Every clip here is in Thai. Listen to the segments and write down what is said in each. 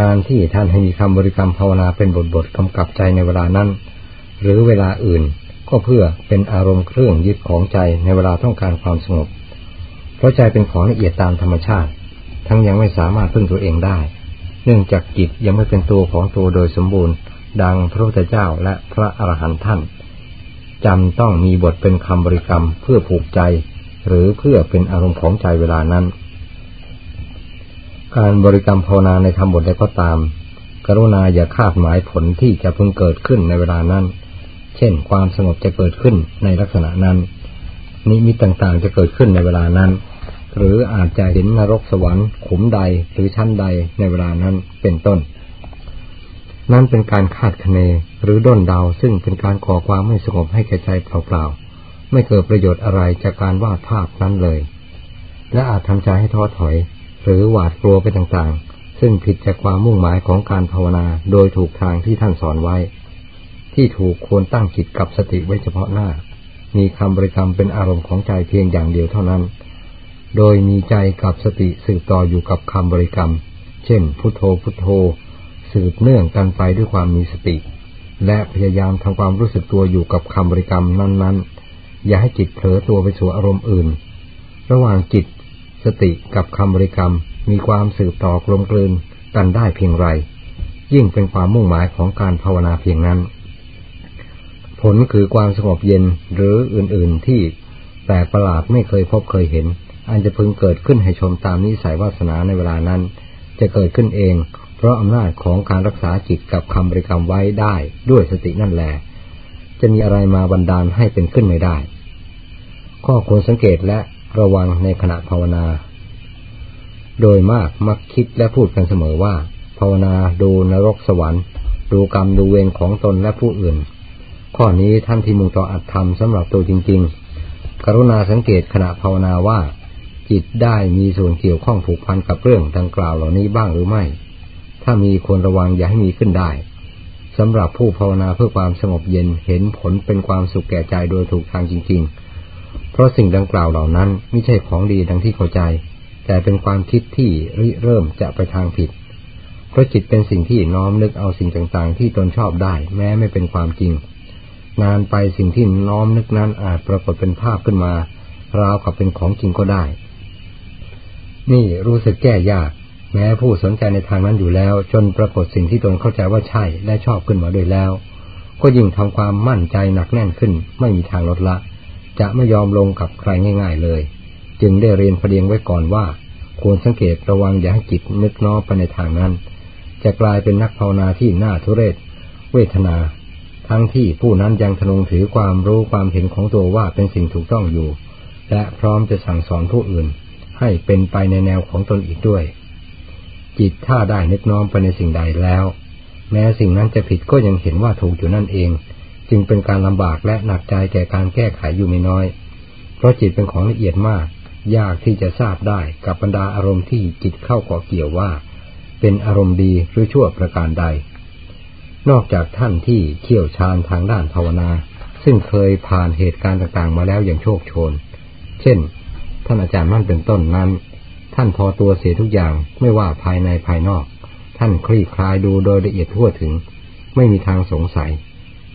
การที่ท่านให้มีคำบริกรรมภาวนาเป็นบทบทกำกับใจในเวลานั้น หรือเวลาอื่นก็เพื่อเป็นอารมณ์เครื่องยึดของใจในเวลาต้องการความสงบ เพราะใจเป็นของละเอียดตามธรรมชาติ ทั้งยังไม่สามารถพึ่งตัวเองได้ เนื่องจากจิตยังไม่เป็นตัวของตัวโดยสมบูรณ์ ดังพระพุทธเจ้าและพระอรหันต์ท่านจำต้องมีบทเป็นคำบริกรรมเพื่อผูกใจ หรือเพื่อเป็นอารมณ์ของใจเวลานั้น การบริกรรมภาวนาในคำบทใดก็ตาม กรุณาอย่าคาดหมายผลที่จะพึงเกิดขึ้นในเวลานั้น เช่น ความสงบจะเกิดขึ้นในลักษณะนั้น นิมิตต่างๆจะเกิดขึ้นในเวลานั้น หรืออาจจะเห็นนรกสวรรค์ขุมใดหรือชั้นใดในเวลานั้นเป็นต้น นั่นเป็นการคาดคะเนหรือด้นเดาซึ่งเป็นการก่อความไม่สงบให้แก่ใจเปล่าๆไม่เกิดประโยชน์อะไรจากการวาดภาพนั้นเลย และอาจทำใจให้ท้อถอย หรือหวาดกลัวไปต่างๆ ซึ่งผิดจากความมุ่งหมายของการภาวนาโดยถูกทางที่ท่านสอนไว้ ที่ถูกควรตั้งจิตกับสติไว้เฉพาะหน้า มีคำบริกรรมเป็นอารมณ์ของใจเพียงอย่างเดียวเท่านั้น โดยมีใจกับสติสืบต่ออยู่กับคำบริกรรม เช่น พุทโธพุทโธ สืบเนื่องกันไปด้วยความมีสติ และพยายามทำความรู้สึกตัวอยู่กับคำบริกรรมนั้นๆ อย่าให้จิตเผลอตัวไปสู่อารมณ์อื่น ระหว่างจิต สติกับคำบริกรรมมีความสืบต่อกลมกลืนกันได้เพียงไร ยิ่งเป็นความมุ่งหมายของการภาวนาเพียงนั้น ผลคือความสงบเย็นหรืออื่นๆที่แปลกประหลาดไม่เคยพบเคยเห็น อันจะพึงเกิดขึ้นให้ชมตามนิสัยวาสนาในเวลานั้น จะเกิดขึ้นเอง เพราะอำนาจของการรักษาจิตกับคำบริกรรมไว้ได้ด้วยสตินั่นแหละจะมีอะไรมาบันดาลให้เป็นขึ้นไม่ได้ ข้อควรสังเกตและ ระวังในขณะภาวนา โดยมากมักคิดและพูดกันเสมอว่า ภาวนาดูนรกสวรรค์ ดูกรรมดูเวรของตนและผู้อื่น ข้อนี้ท่านที่มุ่งต่ออัตธรรมสำหรับตัวจริง ๆ กรุณาสังเกตขณะภาวนาว่า จิตได้มีส่วนเกี่ยวข้องผูกพันกับเรื่องดังกล่าวเหล่านี้บ้างหรือไม่ ถ้ามีควรระวังอย่าให้มีขึ้นได้สำหรับผู้ภาวนาเพื่อความสงบเย็นเห็นผลเป็นความสุขแก่ใจโดยถูกทางจริง ๆ ราะสิ่งดังกล่าวเหล่านั้นไม่ใช่ของดีดังที่เข้าใจ แต่เป็นความคิดที่ริเริ่มจะไปทางผิด เพราะจิตเป็นสิ่งที่น้อมนึกเอาสิ่งต่างๆ ที่ตนชอบได้ แม้ไม่เป็นความจริง นานไปสิ่งที่น้อมนึกนั้นอาจปรากฏเป็นภาพขึ้นมาราวกับเป็นของจริงก็ได้ นี่รู้สึกแก้ยาก แม้ผู้สนใจในทางนั้นอยู่แล้ว จนปรากฏสิ่งที่ตนเข้าใจว่าใช่และชอบขึ้นมาด้วยแล้ว ก็ยิ่งทำความมั่นใจหนักแน่นขึ้นไม่มีทางลดละ จะไม่ยอมลงกับใครง่าย ๆเลย จึงได้เรียนประเดียงไว้ก่อนว่า ควรสังเกตระวังอย่าให้จิตนึกน้อมไปในทางนั้น จะกลายเป็นนักภาวนาที่น่าทุเรศ เวทนา ทั้งที่ผู้นั้นยังทนงถือความรู้ความเห็นของตัวว่าเป็นสิ่งถูกต้องอยู่ และพร้อมจะสั่งสอนผู้อื่น ให้เป็นไปในแนวของตนอีกด้วย จิตถ้าได้นึกน้อมไปในสิ่งใดแล้ว แม้สิ่งนั้นจะผิดก็ยังเห็นว่าถูกอยู่นั่นเอง จึงเป็นการลำบากและหนักใจแก่การแก้ไขอยู่ไม่น้อย เพราะจิตเป็นของละเอียดมาก ยากที่จะทราบได้กับบรรดาอารมณ์ที่จิตเข้าเกาะเกี่ยวว่า เป็นอารมณ์ดีหรือชั่วประการใด นอกจากท่านที่เขี่ยวชาญทางด้านภาวนา ซึ่งเคยผ่านเหตุการณ์ต่างๆ มาแล้วอย่างโชคโชน เช่น ท่านอาจารย์มั่นเป็นต้นนั้น ท่านพอตัวเสียทุกอย่างไม่ว่าภายในภายนอก ท่านคลี่คลายดูโดยละเอียดทั่วถึง ไม่มีทางสงสัย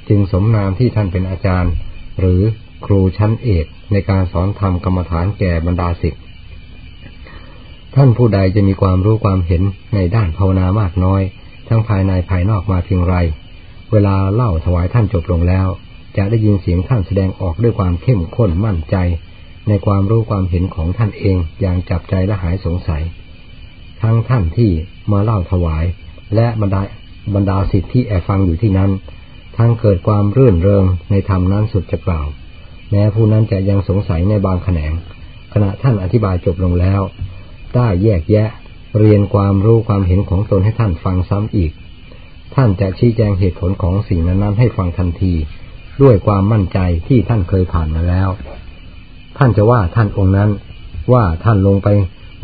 จึงสมนามที่ท่านเป็นอาจารย์ หรือครูชั้นเอกในการสอนธรรมกรรมฐานแก่บรรดาศิษย์ท่านผู้ใดจะมีความรู้ความเห็นในด้านภาวนามากน้อย ทั้งภายในภายนอกมาเพียงไร เวลาเล่าถวายท่านจบลงแล้ว จะได้ยินเสียงท่านแสดงออกด้วยความเข้มข้นมั่นใจ ในความรู้ความเห็นของท่านเองอย่างจับใจและหายสงสัย ทั้งท่านที่มาเล่าถวาย และบรรดาบรรดาสิทธิที่แอบฟังอยู่ที่นั้น ทั้งเกิดความรื่นเริงในธรรมนั้นสุดจะกล่าว แม้ผู้นั้นจะยังสงสัยในบางแขนง ขณะท่านอธิบายจบลงแล้วได้แยกแยะ เรียนความรู้ความเห็นของตนให้ท่านฟังซ้ำอีก ท่านจะชี้แจงเหตุผลของสิ่งนั้นให้ฟังทันที ด้วยความมั่นใจที่ท่านเคยผ่านมาแล้ว ท่านจะว่าท่านองค์นั้น ว่าท่านลงไป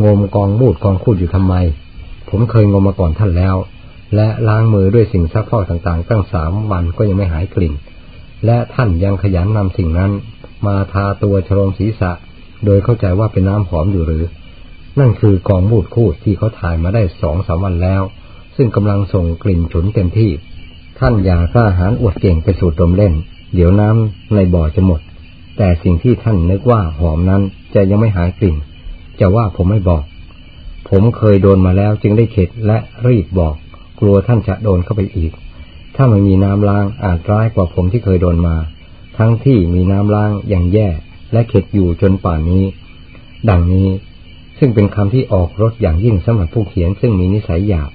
งมกองมูดกองคูดอยู่ทำไม ผมเคยงมมาก่อนท่านแล้ว และล้างมือด้วยสิ่งซักฟอกต่างๆ ตั้งสามวันก็ยังไม่หายกลิ่น และท่านยังขยันนำสิ่งนั้น มาทาตัวชโลมศีรษะ โดยเข้าใจว่าเป็นน้ำหอมอยู่หรือ นั่นคือกองมูดคูดที่เขาถ่ายมาได้สองสามวันแล้ว ซึ่งกำลังส่งกลิ่นฉุนเต็มที่ ท่านอย่าซ่าหารอวดเก่งไปสูดดมเล่น เดี๋ยวน้ำในบ่อจะหมด แต่สิ่งที่ท่านนึกว่าหอมนั้นจะยังไม่หายกลิ่น จะว่าผมไม่บอก ผมเคยโดนมาแล้วจึงได้เข็ดและรีบบอก กลัวท่านจะโดนเข้าไปอีก ถ้าไม่มีน้ำล้างอาจร้ายกว่าผมที่เคยโดนมา ทั้งที่มีน้ำล้างอย่างแย่และเข็ดอยู่จนป่านนี้ ดังนี้ซึ่งเป็นคำที่ออกรสอย่างยิ่งสำหรับผู้เขียนซึ่งมีนิสัยหยาบ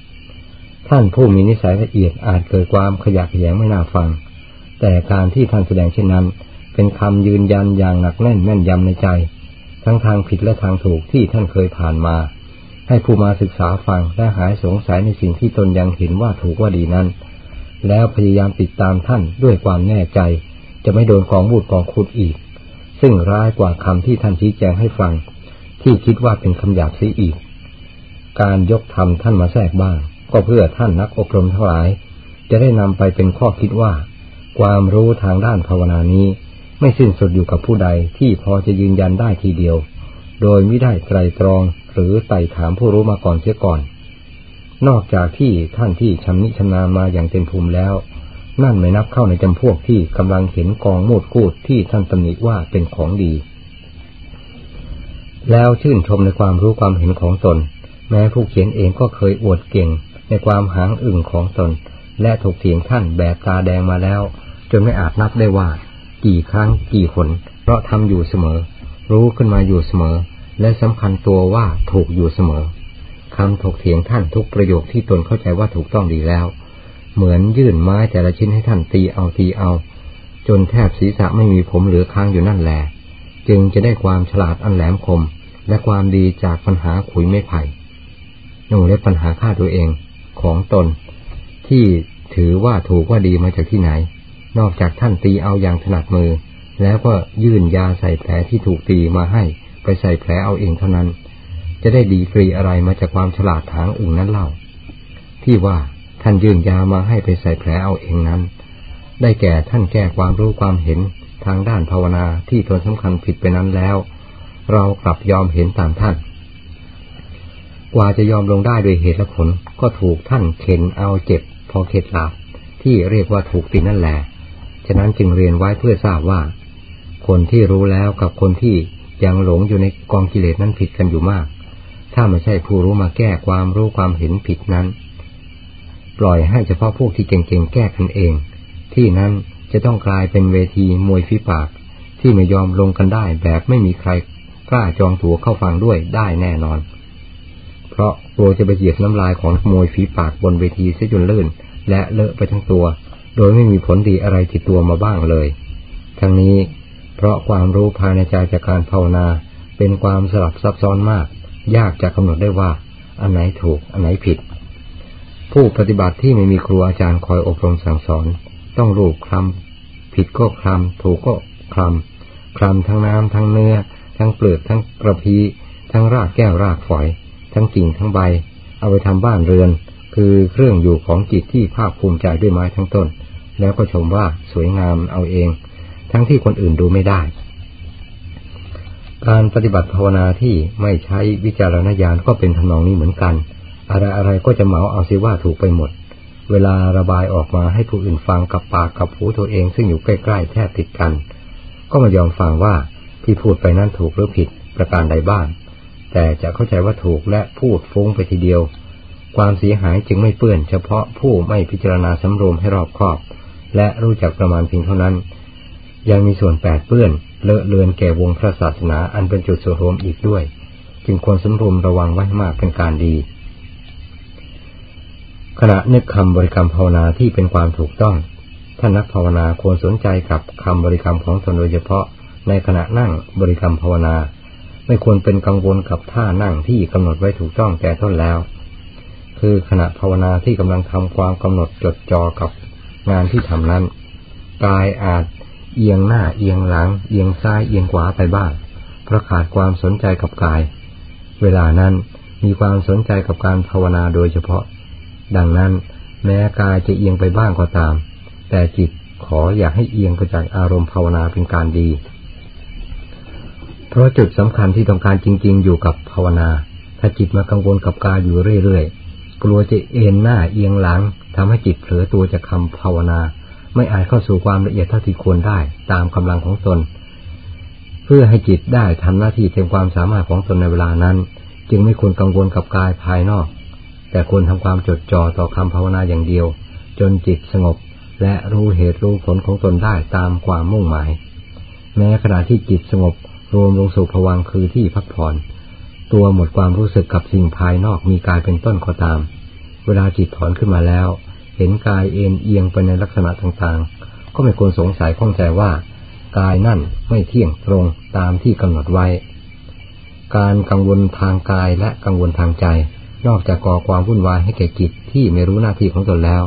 ท่านผู้มีนิสัยละเอียดอาจเกิดความขยะแขยงไม่น่าฟัง แต่การที่ท่านแสดงเช่นนั้น เป็นคำยืนยันอย่างหนักแน่นแม่นยำในใจ ทั้งทางผิดและทางถูกที่ท่านเคยผ่านมา ให้ผู้มาศึกษาฟังและหายสงสัยในสิ่งที่ตนยังเห็นว่าถูกว่าดีนั้น แล้วพยายามติดตามท่านด้วยความแน่ใจ จะไม่โดนของบูดของคุดอีก ซึ่งร้ายกว่าคำที่ท่านชี้แจงให้ฟัง ที่คิดว่าเป็นคำหยาบเสียอีก การยกธรรมท่านมาแทรกบ้าง ก็เพื่อท่านนักอบรมทั้งหลาย จะได้นำไปเป็นข้อคิดว่า ความรู้ทางด้านภาวนานี้ ไม่สิ้นสุดอยู่กับผู้ใดที่พอจะยืนยันได้ทีเดียว โดยไม่ได้ไตรตรองหรือไต่ถามผู้รู้มาก่อนเสียก่อน นอกจากที่ท่านที่ชำนิชำนาญมาอย่างเต็มภูมิแล้ว นั่นไม่นับเข้าในจำพวกที่กำลังเห็นกองมูดกูดที่ท่านตำหนิว่าเป็นของดี แล้วชื่นชมในความรู้ความเห็นของตน แม้ผู้เขียนเองก็เคยอวดเก่งในความหางอึ่งของตน และถูกเถียงท่านแบบตาแดงมาแล้ว จนไม่อาจนับได้ว่า กี่ครั้งกี่คนเพราะทำอยู่เสมอ รู้ขึ้นมาอยู่เสมอ และสำคัญตัวว่าถูกอยู่เสมอคำถกเถียงท่านทุกประโยคที่ตนเข้าใจว่าถูกต้องดีแล้ว เหมือนยื่นไม้แต่ละชิ้นให้ท่านตีเอาตีเอา จนแทบศีรษะไม่มีผมเหลือค้างอยู่นั่นแหละจึงจะได้ความฉลาดอันแหลมคม และความดีจากปัญหาขุยไม่ไผ่หนูและปัญหาฆ่าตัวเองของตน ที่ถือว่าถูกว่าดีมาจากที่ไหน นอกจากท่านตีเอาอย่างถนัดมือ แล้วก็ยื่นยาใส่แผลที่ถูกตีมาให้ ไปใส่แผลเอาเองเท่านั้น จะได้ดีฟรีอะไรมาจากความฉลาดทางอื่นนั้นเล่า ที่ว่าท่านยื่นยามาให้ไปใส่แผลเอาเองนั้น ได้แก่ท่านแก้ความรู้ความเห็นทางด้านภาวนาที่ตนสำคัญผิดไปนั้นแล้ว เรากลับยอมเห็นตามท่าน กว่าจะยอมลงได้โดยเหตุและผลก็ถูกท่านเข็นเอาเจ็บ พอเข็ดหลับที่เรียกว่าถูกตินนั่นแหละฉะนั้นจึงเรียนไว้เพื่อทราบว่า คนที่รู้แล้วกับคนที่ยังหลงอยู่ในกองกิเลสนั้นผิดกันอยู่มาก ถ้าไม่ใช่ผู้รู้มาแก้ความรู้ความเห็นผิดนั้น ปล่อยให้เฉพาะพวกที่เก่งๆแก้กันเอง ที่นั้นจะต้องกลายเป็นเวทีมวยฝีปาก ที่ไม่ยอมลงกันได้แบบไม่มีใครกล้าจองตั๋วเข้าฟังด้วยได้แน่นอน เพราะกลัวจะไปเหยียบน้ำลายของมวยฝีปากบนเวทีเสียจนลื่น และเลอะไปทั้งตัว โดยไม่มีผลดีอะไรติดตัวมาบ้างเลย ทั้งนี้ เพราะความรู้ภายในใจจากการภาวนา เป็นความสลับซับซ้อนมาก ยากจะกำหนดได้ว่า อันไหนถูก อันไหนผิด ผู้ปฏิบัติที่ไม่มีครูอาจารย์คอยอบรมสั่งสอน ต้องรูปคลำผิดก็คลำถูกก็คลำคลำทั้งน้ำทั้งเนื้อ ทั้งเปลือกทั้งกระพีทั้งรากแก้วรากฝอย ทั้งกิ่งทั้งใบ เอาไปทำบ้านเรือน คือเครื่องอยู่ของจิตที่ภาคภูมิใจด้วยไม้ทั้งต้น แล้วก็ชมว่าสวยงามเอาเอง ทั้งที่คนอื่นดูไม่ได้ การปฏิบัติภาวนาที่ไม่ใช้วิจารณญาณก็เป็นทำนองนี้เหมือนกัน อะไรอะไรก็จะเหมาเอาซิว่าถูกไปหมด เวลาระบายออกมาให้ผู้อื่นฟังกับปากกับหูตัวเอง ซึ่งอยู่ใกล้ๆแทบติดกัน ก็ไม่ยอมฟังว่าที่พูดไปนั้นถูกหรือผิดประการใดบ้าง แต่จะเข้าใจว่าถูกและพูดฟุ้งไปทีเดียว ความเสียหายจึงไม่เปื้อน เฉพาะผู้ไม่พิจารณาสำรวมให้รอบคอบ และรู้จักประมาณเพียงเท่านั้น ยังมีส่วนแปดเปื้อนเลอะเลือนแก่วงพระศาสนาอันเป็นจุดส่วนรวมอีกด้วย จึงควรสำรวมระวังไว้มากเป็นการดี ขณะนึกคำบริกรรมภาวนาที่เป็นความถูกต้องท่านนักภาวนาควรสนใจกับคำบริกรรมของตนโดยเฉพาะในขณะนั่งบริกรรมภาวนา ไม่ควรเป็นกังวลกับท่านั่งที่กำหนดไว้ถูกต้องแต่ต้นแล้ว คือขณะภาวนาที่กำลังทำความกำหนดจดจ่อกับงานที่ทำนั้น กายอาจ เอียงหน้าเอียงหลัง เอียงซ้ายเอียงขวาไปบ้างเพราะขาดความสนใจกับกาย เวลานั้นมีความสนใจกับการภาวนาโดยเฉพาะ ดังนั้นแม้กายจะเอียงไปบ้างก็ตาม แต่จิตขออยากให้เอียงไปจากอารมณ์ภาวนาเป็นการดี เพราะจุดสำคัญที่ต้องการจริง ๆ อยู่กับภาวนา ถ้าจิตมากังวลกับกายอยู่เรื่อยๆ กลัวจะเอ็นหน้าเอียงหลังทำให้จิตเผลอตัวจากคำภาวนา ไม่อาจเข้าสู่ความละเอียดเท่าที่ควรได้ตามกำลังของตน เพื่อให้จิตได้ทำหน้าที่เต็มความสามารถของตนในเวลานั้น จึงไม่ควรกังวลกับกายภายนอก แต่ควรทำความจดจ่อต่อคำภาวนาอย่างเดียว จนจิตสงบ และรู้เหตุรู้ผลของตนได้ตามความมุ่งหมาย แม้ขณะที่จิตสงบรวมลงสู่ภวังคือที่พักผ่อน ตัวหมดความรู้สึกกับสิ่งภายนอกมีกายเป็นต้นก็ตาม เวลาจิตถอนขึ้นมาแล้ว เห็นกายเอ็นเอียงไปในลักษณะต่างๆ ก็ไม่ควรสงสัยข้องใจว่า กายนั่นไม่เที่ยงตรงตามที่กำหนดไว้ การกังวลทางกายและกังวลทางใจ นอกจากก่อความวุ่นวายให้แก่จิตที่ไม่รู้หน้าที่ของตนแล้ว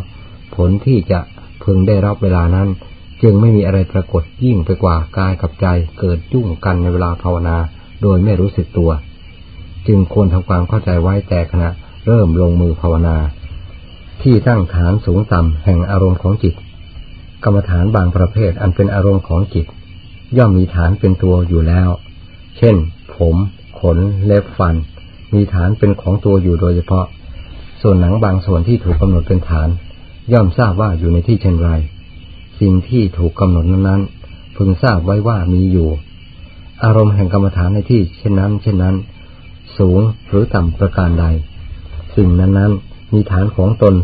ผลที่จะพึงได้รับเวลานั้น จึงไม่มีอะไรปรากฏยิ่งไปกว่ากายกับใจเกิดยุ่งกันในเวลาภาวนา โดยไม่รู้สึกตัว จึงควรทำความเข้าใจไว้แต่ขณะเริ่มลงมือภาวนา ที่ตั้งฐานสูงต่ำแห่งอารมณ์ของจิต กรรมฐานบางประเภทอันเป็นอารมณ์ของจิต ย่อมมีฐานเป็นตัวอยู่แล้ว เช่น ผม ขน เล็บฟัน มีฐานเป็นของตัวอยู่โดยเฉพาะ ส่วนหนังบางส่วนที่ถูกกำหนดเป็นฐาน ย่อมทราบว่าอยู่ในที่เช่นไร สิ่งที่ถูกกำหนดนั้นๆพึงทราบไว้ว่ามีอยู่ อารมณ์แห่งกรรมฐานในที่เช่นนั้น เช่นนั้น สูงหรือต่ำประการใด สิ่งนั้นๆ มีฐานของตน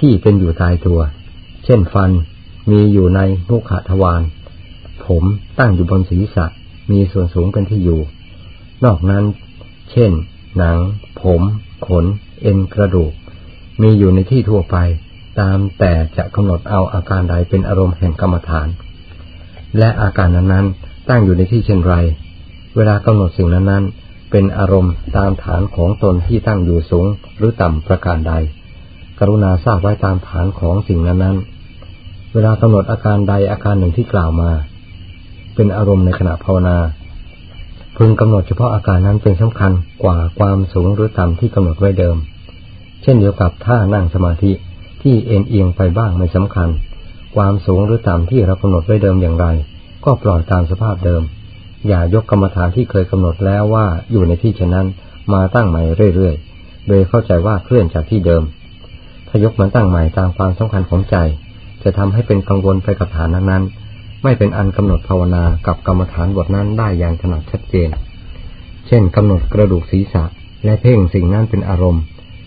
ที่เป็นอยู่ตายตัว เช่นฟันมีอยู่ในมุขทวาร ผมตั้งอยู่บนศีรษะ มีส่วนสูงเป็นที่อยู่ นอกนั้น เช่น หนัง ผม ขน เอ็นกระดูก มีอยู่ในที่ทั่วไป ตามแต่จะกำหนดเอาอาการใดเป็นอารมณ์แห่งกรรมฐาน และอาการนั้นๆ ตั้งอยู่ในที่เช่นไร เวลากำหนดสิ่งนั้นๆ เป็นอารมณ์ตามฐานของตนที่ตั้งอยู่สูงหรือต่ำประการใด กรุณาทราบไว้ตามฐานของสิ่งนั้นๆเวลากำหนดอาการใดอาการหนึ่งที่กล่าวมา เป็นอารมณ์ในขณะภาวนาพึงกำหนดเฉพาะอาการนั้นเป็นสำคัญกว่าความสูงหรือต่ำที่กำหนดไว้เดิม เช่นเดียวกับท่านั่งสมาธิที่เอ็นเอียงไปบ้างไม่สำคัญ ความสูงหรือต่ำที่เรากำหนดไว้เดิมอย่างไร ก็ปล่อยตามสภาพเดิม อย่ายกกรรมฐานที่เคยกำหนดแล้วว่าอยู่ในที่เช่นนั้นมาตั้งใหม่เรื่อยๆ โดยเข้าใจว่าเคลื่อนจากที่เดิม ถ้ายกมันตั้งใหม่ตามความสำคัญของใจ จะทำให้เป็นกังวลไปกับฐานนั้นๆ ไม่เป็นอันกำหนดภาวนากับกรรมฐานบทนั้นได้อย่างถนัดชัดเจน เช่นกำหนดกระดูกศีรษะ และเพ่งสิ่งนั้นเป็นอารมณ์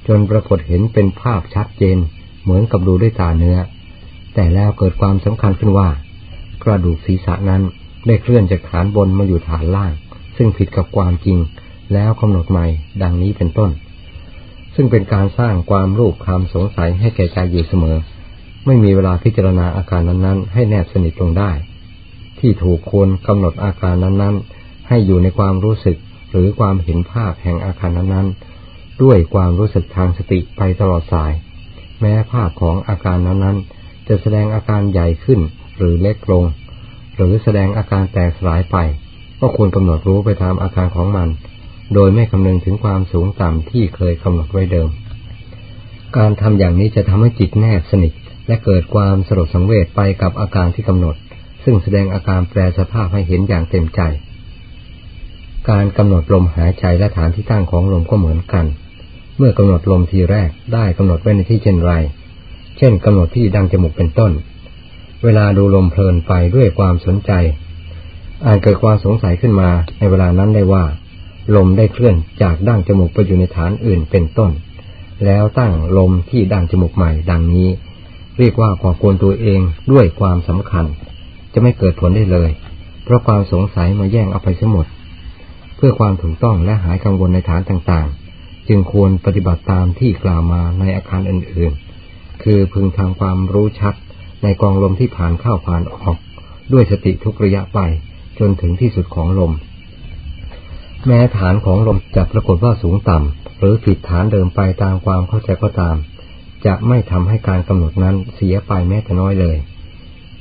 จนปรากฏเห็นเป็นภาพชัดเจน เหมือนกับดูด้วยตาเนื้อ แต่แล้วเกิดความสำคัญขึ้นว่า กระดูกศีรษะนั้น ได้เคลื่อนจากฐานบนมาอยู่ฐานล่าง ซึ่งผิดกับความจริง แล้วกำหนดใหม่ ดังนี้เป็นต้น ซึ่งเป็นการสร้างความรูปความสงสัยให้แก่ใจอยู่เสมอ ไม่มีเวลาพิจารณาอาการนั้นๆ ให้แนบสนิทลงได้ ที่ถูกควรกำหนดอาการนั้นๆ ให้อยู่ในความรู้สึกหรือความเห็นภาพแห่งอาการนั้นๆ ด้วยความรู้สึกทางสติไปตลอดสาย แม้ภาพของอาการนั้นๆ จะแสดงอาการใหญ่ขึ้นหรือเล็กลง หรือแสดงอาการแตกสลายไป ก็ควรกำหนดรู้ไปตามอาการของมัน โดยไม่คำนึงถึงความสูงต่ำที่เคยกำหนดไว้เดิม การทำอย่างนี้จะทำให้จิตแนบสนิท และเกิดความสลดสังเวชไปกับอาการที่กำหนด ซึ่งแสดงอาการแปรสภาพให้เห็นอย่างเต็มใจ การกำหนดลมหายใจและฐานที่ตั้งของลมก็เหมือนกัน เมื่อกำหนดลมทีแรกได้กำหนดไว้ในที่เช่นไร เช่นกำหนดที่ดังจมูกเป็นต้น เวลาดูลมเพลินไปด้วยความสนใจ อาจเกิดความสงสัยขึ้นมาในเวลานั้นได้ว่า ลมได้เคลื่อนจากดั้งจมูกไปอยู่ในฐานอื่นเป็นต้น แล้วตั้งลมที่ดั้งจมูกใหม่ดังนี้ เรียกว่าก่อกวนตัวเองด้วยความสำคัญ จะไม่เกิดผลได้เลย เพราะความสงสัยมาแย่งเอาไปเสียหมด เพื่อความถูกต้องและหายกังวลในฐานต่างๆ จึงควรปฏิบัติตามที่กล่าวมาในอาคารอื่นๆ คือพึงทำความรู้ชัด ในกองลมที่ผ่านเข้าผ่านออก ด้วยสติทุกระยะไปจนถึงที่สุดของลม แม้ฐานของลมจะปรากฏว่าสูงต่ำ หรือผิดฐานเดิมไปตามความเข้าใจก็ตาม จะไม่ทำให้การกำหนดนั้นเสียไปแม้แต่น้อยเลย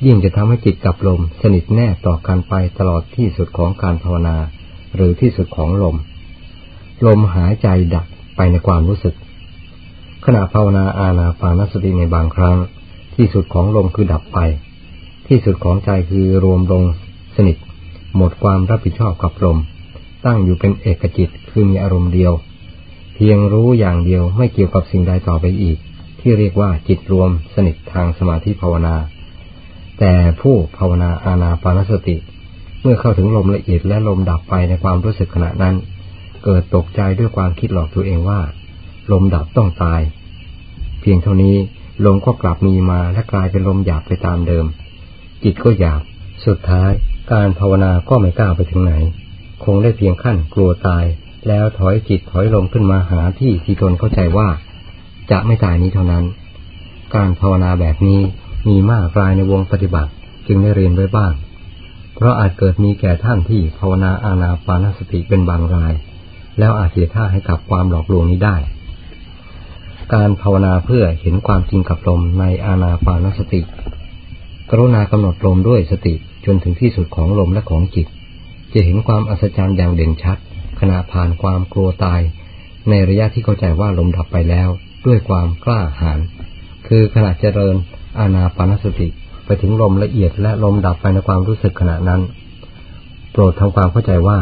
ยิ่งจะทำให้จิตกับลมสนิทแน่ต่อกันไปตลอดที่สุดของการภาวนา หรือที่สุดของลม ลมหายใจดับไปในความรู้สึก ขณะภาวนาอาณาปานสติในบางครั้ง ที่สุดของลมคือดับไป ที่สุดของใจคือรวมลงสนิท หมดความรับผิดชอบกับลม ตั้งอยู่เป็นเอกจิตคือมีอารมณ์เดียว เพียงรู้อย่างเดียวไม่เกี่ยวกับสิ่งใดต่อไปอีก ที่เรียกว่าจิตรวมสนิททางสมาธิภาวนา แต่ผู้ภาวนาอาณาปานสติ เมื่อเข้าถึงลมละเอียดและลมดับไปในความรู้สึกขณะนั้น เกิดตกใจด้วยความคิดหลอกตัวเองว่า ลมดับต้องตาย เพียงเท่านี้ ลมก็กลับมีมาและกลายเป็นลมหยาบไปตามเดิม จิตก็หยาบ สุดท้าย การภาวนาก็ไม่กล้าไปถึงไหน คงได้เพียงขั้นกลัวตาย แล้วถอยจิตถอยลมขึ้นมาหาที่ที่ตนเข้าใจว่า จะไม่ตายนี้เท่านั้น การภาวนาแบบนี้มีมากรายในวงปฏิบัติจึงได้เรียนไว้บ้าง เพราะอาจเกิดมีแก่ท่านที่ภาวนาอาณาปานสติเป็นบางราย แล้วอาจเสียท่าให้กับความหลอกลวงนี้ได้ การภาวนาเพื่อเห็นความจริงกับลมในอาณาปานสติ กรุณากำหนดลมด้วยสติจนถึงที่สุดของลมและของจิต จะเห็นความอัศจรรย์อย่างเด่นชัด ขณะผ่านความกลัวตาย ในระยะที่เข้าใจว่าลมดับไปแล้ว ด้วยความกล้าหาญคือขณะเจริญอาณาปานสติ ไปถึงลมละเอียดและลมดับไปในความรู้สึกขณะนั้น โปรดทำความเข้าใจว่า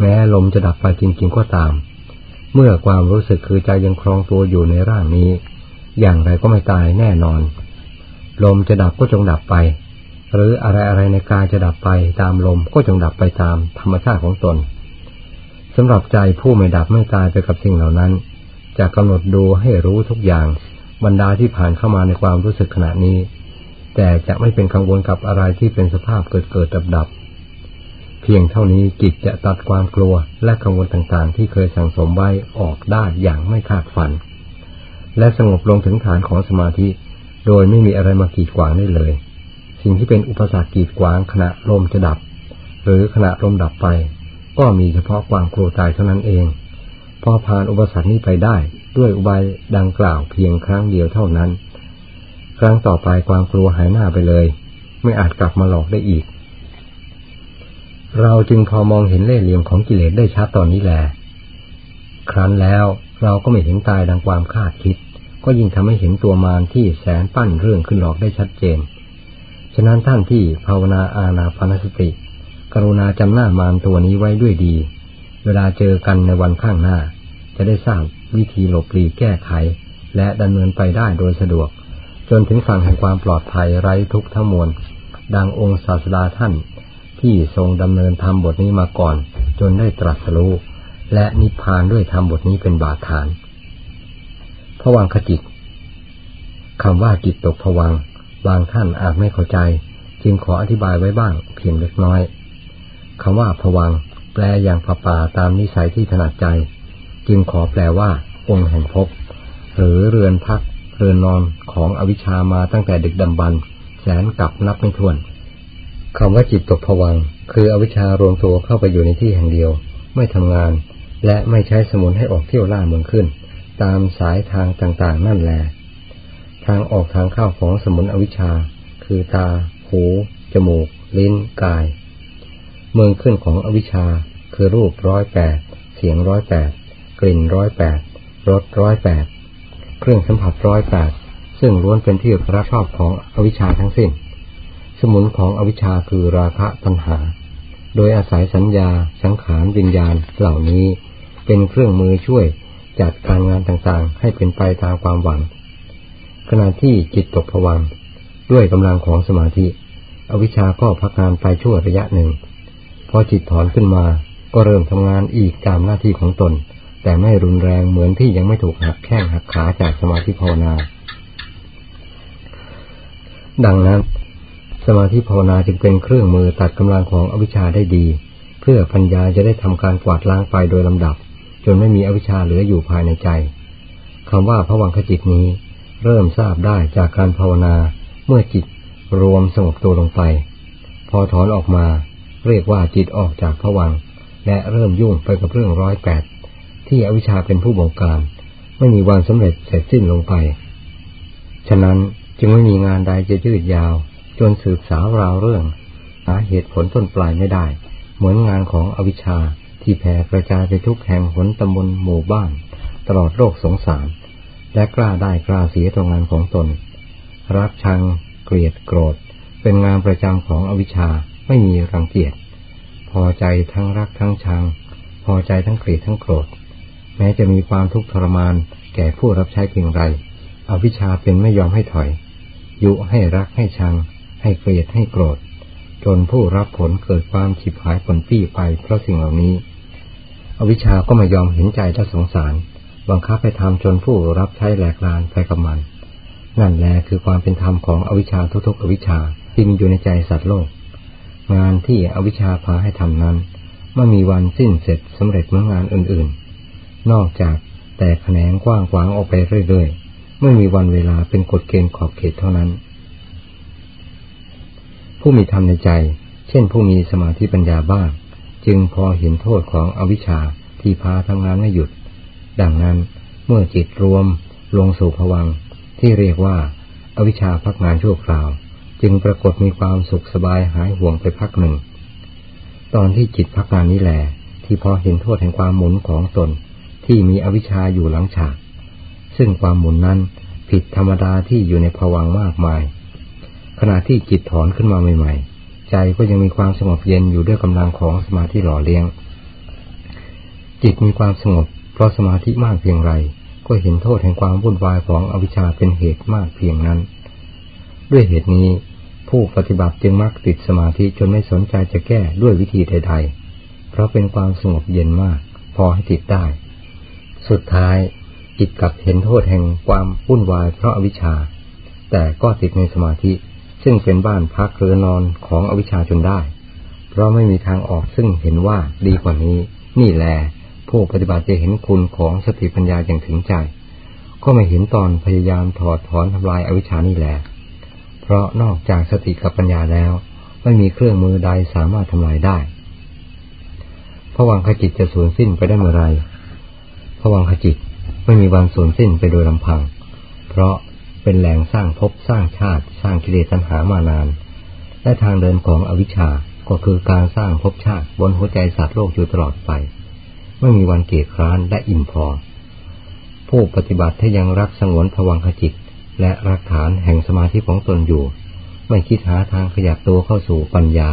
แม้ลมจะดับไปจริงๆก็ตาม เมื่อความรู้สึกคือใจยังครองตัวอยู่ในร่างนี้ อย่างไรก็ไม่ตายแน่นอน ลมจะดับก็จงดับไป หรืออะไรอะไรในกายจะดับไปตามลมก็จงดับไปตามธรรมชาติของตนสำหรับใจผู้ไม่ดับไม่ตายไปกับสิ่งเหล่านั้น จะกำหนดดูให้รู้ทุกอย่างบรรดาที่ผ่านเข้ามาในความรู้สึกขณะนี้ แต่จะไม่เป็นกังวลกับอะไรที่เป็นสภาพเกิดเกิดดับดับ เพียงเท่านี้จิตจะตัดความกลัวและกังวลต่างๆ ที่เคยสั่งสมไว้ออกได้อย่างไม่คาดฝัน และสงบลงถึงฐานของสมาธิ โดยไม่มีอะไรมากีดขวางได้เลย สิ่งที่เป็นอุปสรรคกีดขวางขณะลมจะดับ หรือขณะลมดับไป ก็มีเฉพาะความกลัวตายเท่านั้นเอง พอผ่านอุปสรรคนี้ไปได้ด้วยอุบายดังกล่าวเพียงครั้งเดียวเท่านั้น ครั้งต่อไปความกลัวหายหน้าไปเลย ไม่อาจกลับมาหลอกได้อีก เราจึงพอมองเห็นเล่ห์เหลี่ยมของกิเลสได้ชัดตอนนี้แหละครั้นแล้วเราก็ไม่เห็นตายดังความคาดคิด ก็ยิ่งทำให้เห็นตัวมารที่แสนปั้นเรื่องขึ้นหลอกได้ชัดเจน ฉะนั้นท่านที่ภาวนาอาณาพนสติ กรุณาจำหน้ามารตัวนี้ไว้ด้วยดี เวลาเจอกันในวันข้างหน้า จะได้ทราบวิธีหลบหลีกแก้ไข และดำเนินไปได้โดยสะดวก จนถึงฝั่งแห่งความปลอดภัยไร้ทุกข์ทั้งมวลดังองค์ศาสดาท่าน ที่ทรงดำเนินธรรมบทนี้มาก่อน จนได้ตรัสรู้และนิพพานด้วยธรรมบทนี้เป็นบาฐานผวังขจิตคำว่าจิตตกผวัง บางท่านอาจไม่เข้าใจ จึงขออธิบายไว้บ้างเพียงเล็กน้อยคำว่าผวัง แปลอย่างผป่าตามนิสัยที่ถนัดใจ จึงขอแปลว่า องค์แห่งภพหรือเรือนพักเรือนนอนของอวิชามาตั้งแต่ดึกดำบรรแสนกับนับไม่ถ้วน คำว่าจิตตกผวัง คืออวิชชารวมตัวเข้าไปอยู่ในที่แห่งเดียว ไม่ทำงาน และไม่ใช้สมุนให้ออกเที่ยวล่าเมืองขึ้น ตามสายทางต่างๆนั่นแหละทางออกทางเข้าของสมุนอวิชชา คือตา หู จมูก ลิ้น กาย เมืองขึ้นของอวิชชา คือรูปร้อยแปดเสียงร้อยแปดกลิ่นร้อยแปดรสร้อยแปดเครื่องสัมผัสร้อยแปดซึ่งล้วนเป็นที่รับชอบของอวิชชาทั้งสิ้น สมุนของอวิชชาคือราคะตัณหา โดยอาศัยสัญญา สังขารวิญญาณเหล่านี้ เป็นเครื่องมือช่วยจัดการงานต่างๆ ให้เป็นไปตามความหวัง ขณะที่จิตตกผวังด้วยกำลังของสมาธิ อวิชชาก็พักงานไปชั่วระยะหนึ่ง พอจิตถอนขึ้นมาก็เริ่มทำงานอีกตามหน้าที่ของตน แต่ไม่รุนแรงเหมือนที่ยังไม่ถูกหักแข้งหักขาจากสมาธิภาวนา ดังนั้น สมาธิภาวนาจึงเป็นเครื่องมือตัดกำลังของอวิชชาได้ดี เพื่อปัญญาจะได้ทำการกวาดล้างไปโดยลำดับ จนไม่มีอวิชชาเหลืออยู่ภายในใจคำว่าพวังขจิตนี้ เริ่มทราบได้จากการภาวนา เมื่อจิตรวมสงบตัวลงไป พอถอนออกมา เรียกว่าจิตออกจากผวัง และเริ่มยุ่งไปกับเรื่องร้อยแปดที่อวิชชาเป็นผู้บงการ ไม่มีวันสำเร็จเสร็จสิ้นลงไป ฉะนั้นจึงไม่มีงานใดจะยืดยาว จนสืบสาวราวเรื่อง หาเหตุผลต้นปลายไม่ได้ เหมือนงานของอวิชชาที่แผ่กระจายไปทุกแห่งหนตำบลหมู่บ้าน ตลอดโลกสงสาร และกล้าได้กล้าเสียตรงงานของตน รักชัง เกลียดโกรธ เป็นงานประจำของอวิชชาไม่มีรังเกียจ พอใจทั้งรักทั้งชัง พอใจทั้งเกลียดทั้งโกรธ แม้จะมีความทุกข์ทรมานแก่ผู้รับใช้เพียงไร อวิชชาเป็นไม่ยอมให้ถอย ยุให้รักให้ชัง ให้เกลียดให้โกรธ จนผู้รับผลเกิดความฉิบหายผลปี้ไปเพราะสิ่งเหล่านี้ อวิชาก็ไม่ยอมเห็นใจและสงสาร บังคับไปทำจนผู้รับใช้แหลกลานไปกับมัน นั่นแหละคือความเป็นธรรมของอวิชาทุกๆอวิชาที่มีอยู่ในใจสัตว์โลก งานที่อวิชาพาให้ทำนั้นไม่มีวันสิ้นเสร็จสำเร็จเมื่องานอื่นๆ นอกจากแต่แขนงกว้างขวางออกไปเรื่อยๆ ไม่มีวันเวลาเป็นกฎเกณฑ์ขอบเขตเท่านั้น ผู้มีธรรมในใจ เช่นผู้มีสมาธิปัญญาบ้าง จึงพอเห็นโทษของอวิชชาที่พาทำงานไม่หยุด ดังนั้นเมื่อจิตรวมลงสู่ภวังที่เรียกว่า อวิชชาพักงานชั่วคราว จึงปรากฏมีความสุขสบายหายห่วงไปพักหนึ่ง ตอนที่จิตพักงานนี้แหละที่พอเห็นโทษแห่งความหมุนของตนที่มีอวิชชาอยู่หลังฉาก ซึ่งความหมุนนั้นผิดธรรมดาที่อยู่ในภวังมากมาย ขณะที่จิตถอนขึ้นมาใหม่ๆ ใจก็ยังมีความสงบเย็นอยู่ด้วยกำลังของสมาธิหล่อเลี้ยง จิตมีความสงบ เพราะสมาธิมากเพียงไร ก็เห็นโทษแห่งความวุ่นวายของอวิชชาเป็นเหตุมากเพียงนั้น ด้วยเหตุนี้ผู้ปฏิบัติจึงมักติดสมาธิจนไม่สนใจจะแก้ด้วยวิธีใดๆ เพราะเป็นความสงบเย็นมาก พอให้ติดได้ สุดท้ายจิตกลับเห็นโทษแห่งความวุ่นวายเพราะอวิชชา แต่ก็ติดในสมาธิ ซึ่งเป็นบ้านพักเรือนอนของอวิชชาจนได้ เพราะไม่มีทางออกซึ่งเห็นว่าดีกว่านี้ นี่แหละผู้ปฏิบัติจะเห็นคุณของสติปัญญาอย่างถึงใจ ก็ไม่เห็นตอนพยายามถอดถอนทำลายอวิชชานี่แหละเพราะนอกจากสติกับปัญญาแล้ว ไม่มีเครื่องมือใดสามารถทำลายได้พระวังขจิตจะสูญสิ้นไปได้เมื่อไรพวังขจิตไม่มีวันสูญสิ้นไปโดยลำพัง เพราะ เป็นแหล่งสร้างภพสร้างชาติ สร้างกิเลสตัณหามานาน และทางเดินของอวิชชาก็คือการสร้างภพชาติบนหัวใจสัตว์โลกอยู่ตลอดไป ไม่มีวันเกียคร้านและอิ่มพอ ผู้ปฏิบัติถ้ายังรักสงวนผวังขจิต และรักฐานแห่งสมาธิของตนอยู่ ไม่คิดหาทางขยับตัวเข้าสู่ปัญญา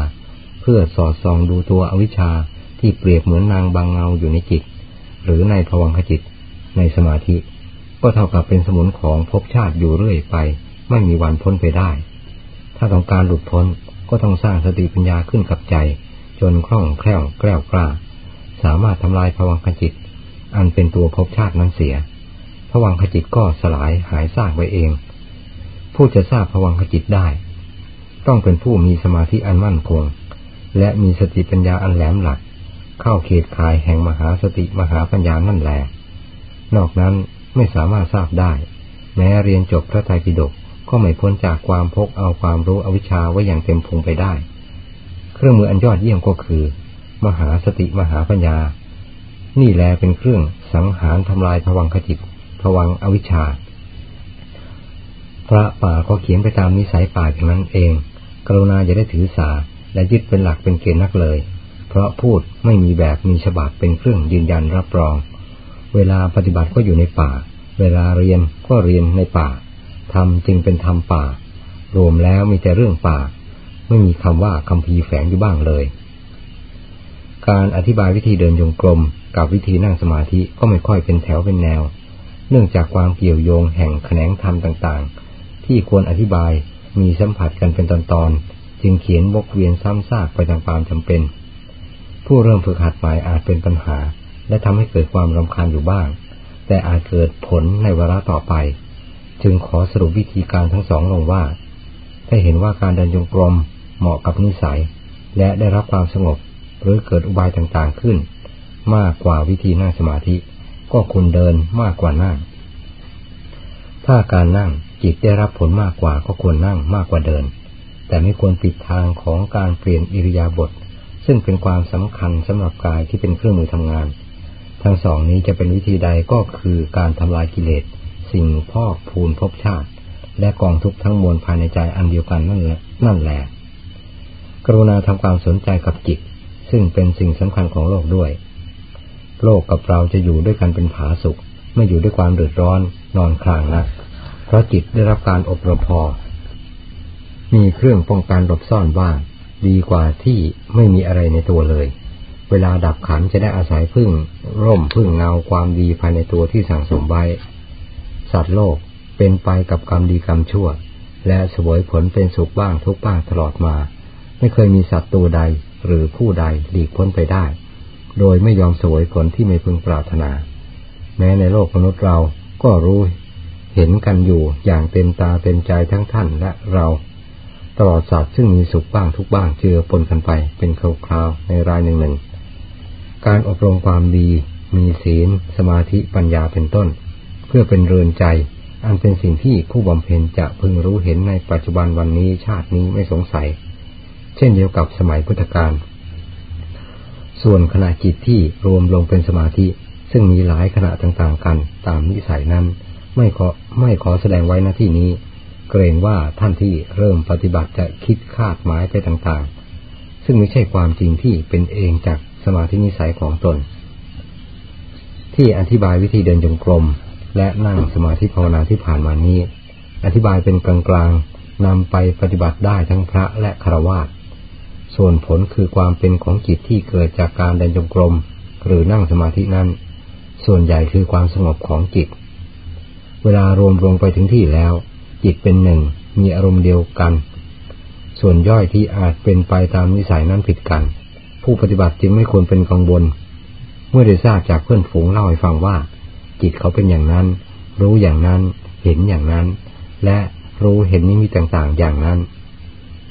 เพื่อสอดส่องดูตัวอวิชชาที่เปรียบเหมือนนางบางเงาอยู่ในจิต หรือในภวังคจิต ในสมาธิ ก็เท่ากับเป็นสมุนของภพชาติอยู่เรื่อยไป ไม่มีวันพ้นไปได้ ถ้าต้องการหลุดพ้นก็ต้องสร้างสติปัญญาขึ้นกับใจ จนคล่องแคล่วแกล้วกล้า สามารถทำลายภวังคจิต อันเป็นตัวภพชาตินั้นเสียภวังคจิตก็สลายหายซากไปเอง ผู้จะทราบภวังคจิตได้ ต้องเป็นผู้มีสมาธิอันมั่นคง และมีสติปัญญาอันแหลมหลัก เข้าเขตขายแห่งมหาสติมหาปัญญานั่นแหละนอกนั้น ไม่สามารถทราบได้ แม้เรียนจบพระไตรปิฎกก็ไม่พ้นจากความพกเอาความรู้อวิชชาไว้อย่างเต็มพุงไปได้ เครื่องมืออันยอดเยี่ยมก็คือ มหาสติมหาปัญญา นี่แลเป็นเครื่องสังหารทำลายผวังขจิตผวังอวิชชา พระป่าก็เขียนไปตามนิสัยป่าอย่างนั้นเอง กรุณาจะได้ถือสาและยึดเป็นหลักเป็นเกณฑ์นักเลย เพราะพูดไม่มีแบบมีฉบับเป็นเครื่องยืนยันรับรอง เวลาปฏิบัติก็อยู่ในป่า เวลาเรียนก็เรียนในป่าทำจึงเป็นธรรมป่า รวมแล้วมีแต่เรื่องป่า ไม่มีคำว่าคำพีแฝงอยู่บ้างเลย การอธิบายวิธีเดินยงกลมกับวิธีนั่งสมาธิก็ไม่ค่อยเป็นแถวเป็นแนว เนื่องจากความเกี่ยวโยงแห่งแขนงธรรมต่างๆ ที่ควรอธิบายมีสัมผัสกันเป็นตอนๆ จึงเขียนวกเวียนซ้ำซากไปตามความจำเป็น ผู้เริ่มฝึกหัดใหม่อาจเป็นปัญหา และทำให้เกิดความรำคาญอยู่บ้าง แต่อาจเกิดผลในเวลาต่อไป จึงขอสรุปวิธีการทั้งสองลงว่า ถ้าเห็นว่าการเดินจงกรมเหมาะกับนิสัย และได้รับความสงบ หรือเกิดอุบายต่างๆขึ้น มากกว่าวิธีนั่งสมาธิ ก็คุณเดินมากกว่านั่ง ถ้าการนั่งจิตได้รับผลมากกว่าก็ควรนั่งมากกว่าเดิน แต่ไม่ควรปิดทางของการเปลี่ยนอิริยาบถซึ่งเป็นความสำคัญสำหรับกายที่เป็นเครื่องมือทำงาน ทั้งสองนี้จะเป็นวิธีใดก็คือการทำลายกิเลส สิ่งพอกพูนภพชาติ และกองทุกข์ทั้งมวลภายในใจอันเดียวกันนั่นแหละนั่นแหละ กรุณาทำความสนใจกับจิต ซึ่งเป็นสิ่งสำคัญของโลกด้วย โลกกับเราจะอยู่ด้วยกันเป็นผาสุข ไม่อยู่ด้วยความเดือดร้อนนอนคลางนะเพราะจิตได้รับการอบรมพอ มีเครื่องป้องกันหลบซ่อนบ้างดีกว่าที่ไม่มีอะไรในตัวเลย เวลาดับขันจะได้อาศัยพึ่ง ร่มพึ่งเงาความดีภายในตัวที่สั่งสมไว้ สัตว์โลกเป็นไปกับกรรมดีกรรมชั่ว และสวยผลเป็นสุขบ้างทุกบ้างตลอดมา ไม่เคยมีสัตว์ตัวใดหรือผู้ใดหลีกพ้นไปได้ โดยไม่ยอมสวยผลที่ไม่พึงปรารถนา แม้ในโลกมนุษย์เราก็รู้ เห็นกันอยู่อย่างเต็มตาเต็มใจทั้งท่านและเราตลอดสัตว์ซึ่งมีสุขบ้างทุกบ้างเจือปนกันไปเป็นคราวๆในรายหนึ่งหนึ่ง การอบรมความดี มีศีล สมาธิปัญญาเป็นต้น เพื่อเป็นเรือนใจ อันเป็นสิ่งที่ผู้บำเพ็ญจะพึงรู้เห็นในปัจจุบันวันนี้ชาตินี้ไม่สงสัย เช่นเดียวกับสมัยพุทธกาลส่วนขณะจิตที่รวมลงเป็นสมาธิ ซึ่งมีหลายขณะต่างๆกันตามนิสัยนั้น ไม่ขอไม่ขอแสดงไว้หน้าที่นี้ เกรงว่าท่านที่เริ่มปฏิบัติจะคิดคาดหมายไปต่างๆ ซึ่งไม่ใช่ความจริงที่เป็นเองจาก สมาธินิสัยของตน ที่อธิบายวิธีเดินจงกรม และนั่งสมาธิภาวนาที่ผ่านมานี้ อธิบายเป็นกลางๆนำไปปฏิบัติได้ทั้งพระและคารวะส่วนผลคือความเป็นของจิตที่เกิดจากการเดินจงกรม หรือนั่งสมาธินั้น ส่วนใหญ่คือความสงบของจิต เวลารวมลงไปถึงที่แล้ว จิตเป็นหนึ่งมีอารมณ์เดียวกัน ส่วนย่อยที่อาจเป็นไปตามนิสัยนั้นผิดกัน ผู้ปฏิบัติจึงไม่ควรเป็นกังวล เมื่อได้ทราบจากเพื่อนฝูงเล่าให้ฟังว่า จิตเขาเป็นอย่างนั้น รู้อย่างนั้น เห็นอย่างนั้น และรู้เห็นนิมิตต่างๆ อย่างนั้น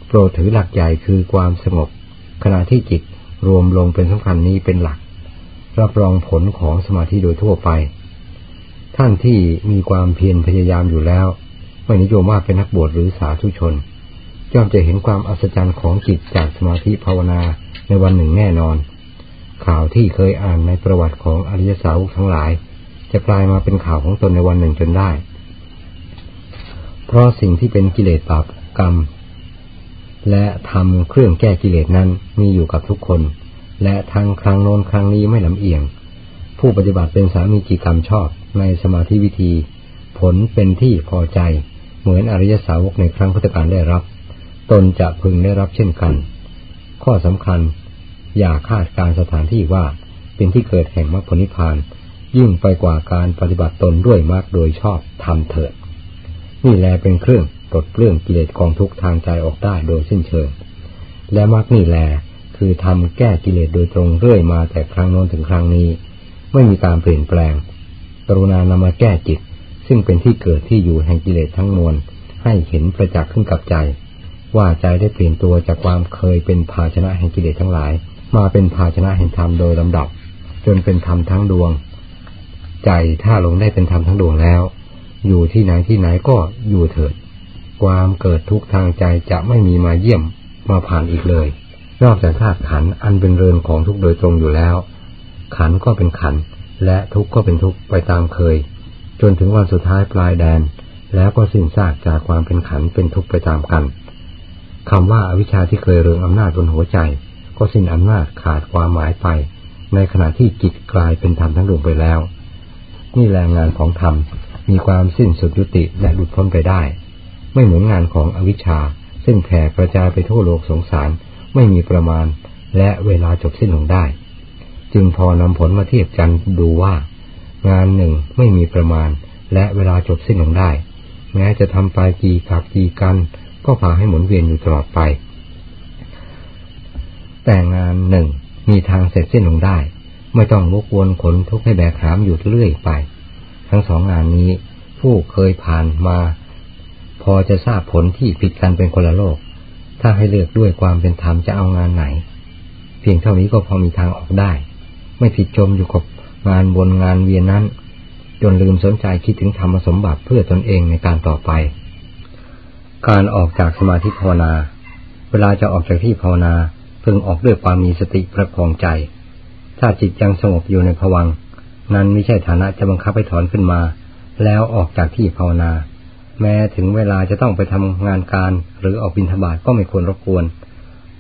โปรดถือหลักใหญ่คือความสงบ ขณะที่จิตรวมลงเป็นสำคัญนี้เป็นหลัก รับรองผลของสมาธิโดยทั่วไป ท่านที่มีความเพียรพยายามอยู่แล้ว ไม่นิยมว่าเป็นนักบวชหรือสาธุชนย่อมจะเห็นความอัศจรรย์ของจิตจากสมาธิภาวนา ในวันหนึ่งแน่นอน ข่าวที่เคยอ่านในประวัติของอริยสาวกทั้งหลาย จะกลายมาเป็นข่าวของตนในวันหนึ่งจนได้ เพราะสิ่งที่เป็นกิเลสบาปกรรม และทำเครื่องแก้กิเลสนั้นมีอยู่กับทุกคน และทางครั้งโน้นครั้งนี้ไม่ลำเอียง ผู้ปฏิบัติเป็นสามีจิกรรมชอบในสมาธิวิธี ผลเป็นที่พอใจเหมือนอริยสาวกในครั้งพุทธกาลได้รับ ตนจะพึงได้รับเช่นกัน ข้อสำคัญ อย่าคาดการสถานที่ว่าเป็นที่เกิดแห่งมรรคผลนิพพาน ยิ่งไปกว่าการปฏิบัติตนด้วยมรรคโดยชอบทำเถิด นี่แลเป็นเครื่องปลดเปลื้องกิเลสกองทุกทางใจออกได้โดยสิ้นเชิง และมรรคนี่แลคือทำแก้กิเลสโดยตรงเรื่อยมาแต่ครั้งโน้นถึงครั้งนี้ ไม่มีการเปลี่ยนแปลง กรุณานำมาแก้จิต ซึ่งเป็นที่เกิดที่อยู่แห่งกิเลสทั้งมวลให้เห็นประจักษ์ขึ้นกับใจ ว่าใจได้เปลี่ยนตัวจากความเคยเป็นภาชนะแห่งกิเลสทั้งหลาย มาเป็นภาชนะแห่งธรรมโดยลำดับ จนเป็นธรรมทั้งดวง ใจถ้าลงได้เป็นธรรมทั้งดวงแล้ว อยู่ที่ไหนที่ไหนก็อยู่เถิด ความเกิดทุกข์ทางใจจะไม่มีมาเยี่ยมมาผ่านอีกเลย นอกจากธาตุขันอันเป็นเรือนของทุกโดยตรงอยู่แล้ว ขันก็เป็นขันและทุกก็เป็นทุกไปตามเคย จนถึงวันสุดท้ายปลายแดน แล้วก็สิ้นซากจากความเป็นขันเป็นทุกไปตามกัน คำว่าอาวิชชาที่เคยเรืองอำนาจบนหัวใจ ก็สิ้นอำนาจขาดความหมายไป ในขณะที่จิตกลายเป็นธรรมทั้งดวงไปแล้ว นี่แรงงานของธรรมมีความสิ้นสุดยุติและหลุดพ้นไปได้ ไม่เหมือนงานของอวิชชา ซึ่งแผ่กระจายไปทั่วโลกสงสารไม่มีประมาณ และเวลาจบสิ้นลงได้ จึงพอนำผลมาเทียบกันดูว่า งานหนึ่งไม่มีประมาณ และเวลาจบสิ้นลงได้ แม้จะทำไปกี่กับกี่กัน ก็พาให้หมุนเวียนอยู่ตลอดไป แต่งานหนึ่งมีทางเสร็จสิ้นลงได้ ไม่ต้องวกวนขนทุกข์ให้แบกหามอยู่เรื่อยไป ทั้งสองงานนี้ ผู้เคยผ่านมา พอจะทราบผลที่ผิดกันเป็นคนละโลก ถ้าให้เลือกด้วยความเป็นธรรมจะเอางานไหน เพียงเท่านี้ก็พอมีทางออกได้ ไม่ผิดจมอยู่กับงานบนงานเวียนนั้น จนลืมสนใจคิดถึงธรรมสมบัติเพื่อตนเองในการต่อไป การออกจากสมาธิภาวนา เวลาจะออกจากที่ภาวนาพึงออกด้วยความมีสติประคองใจ ถ้าจิตยังสงบอยู่ในภวัง นั้นไม่ใช่ฐานะจะบังคับให้ถอนขึ้นมา แล้วออกจากที่ภาวนา แม้ถึงเวลาจะต้องไปทำงานการหรือออกบินทบาทก็ไม่ควรรบกวน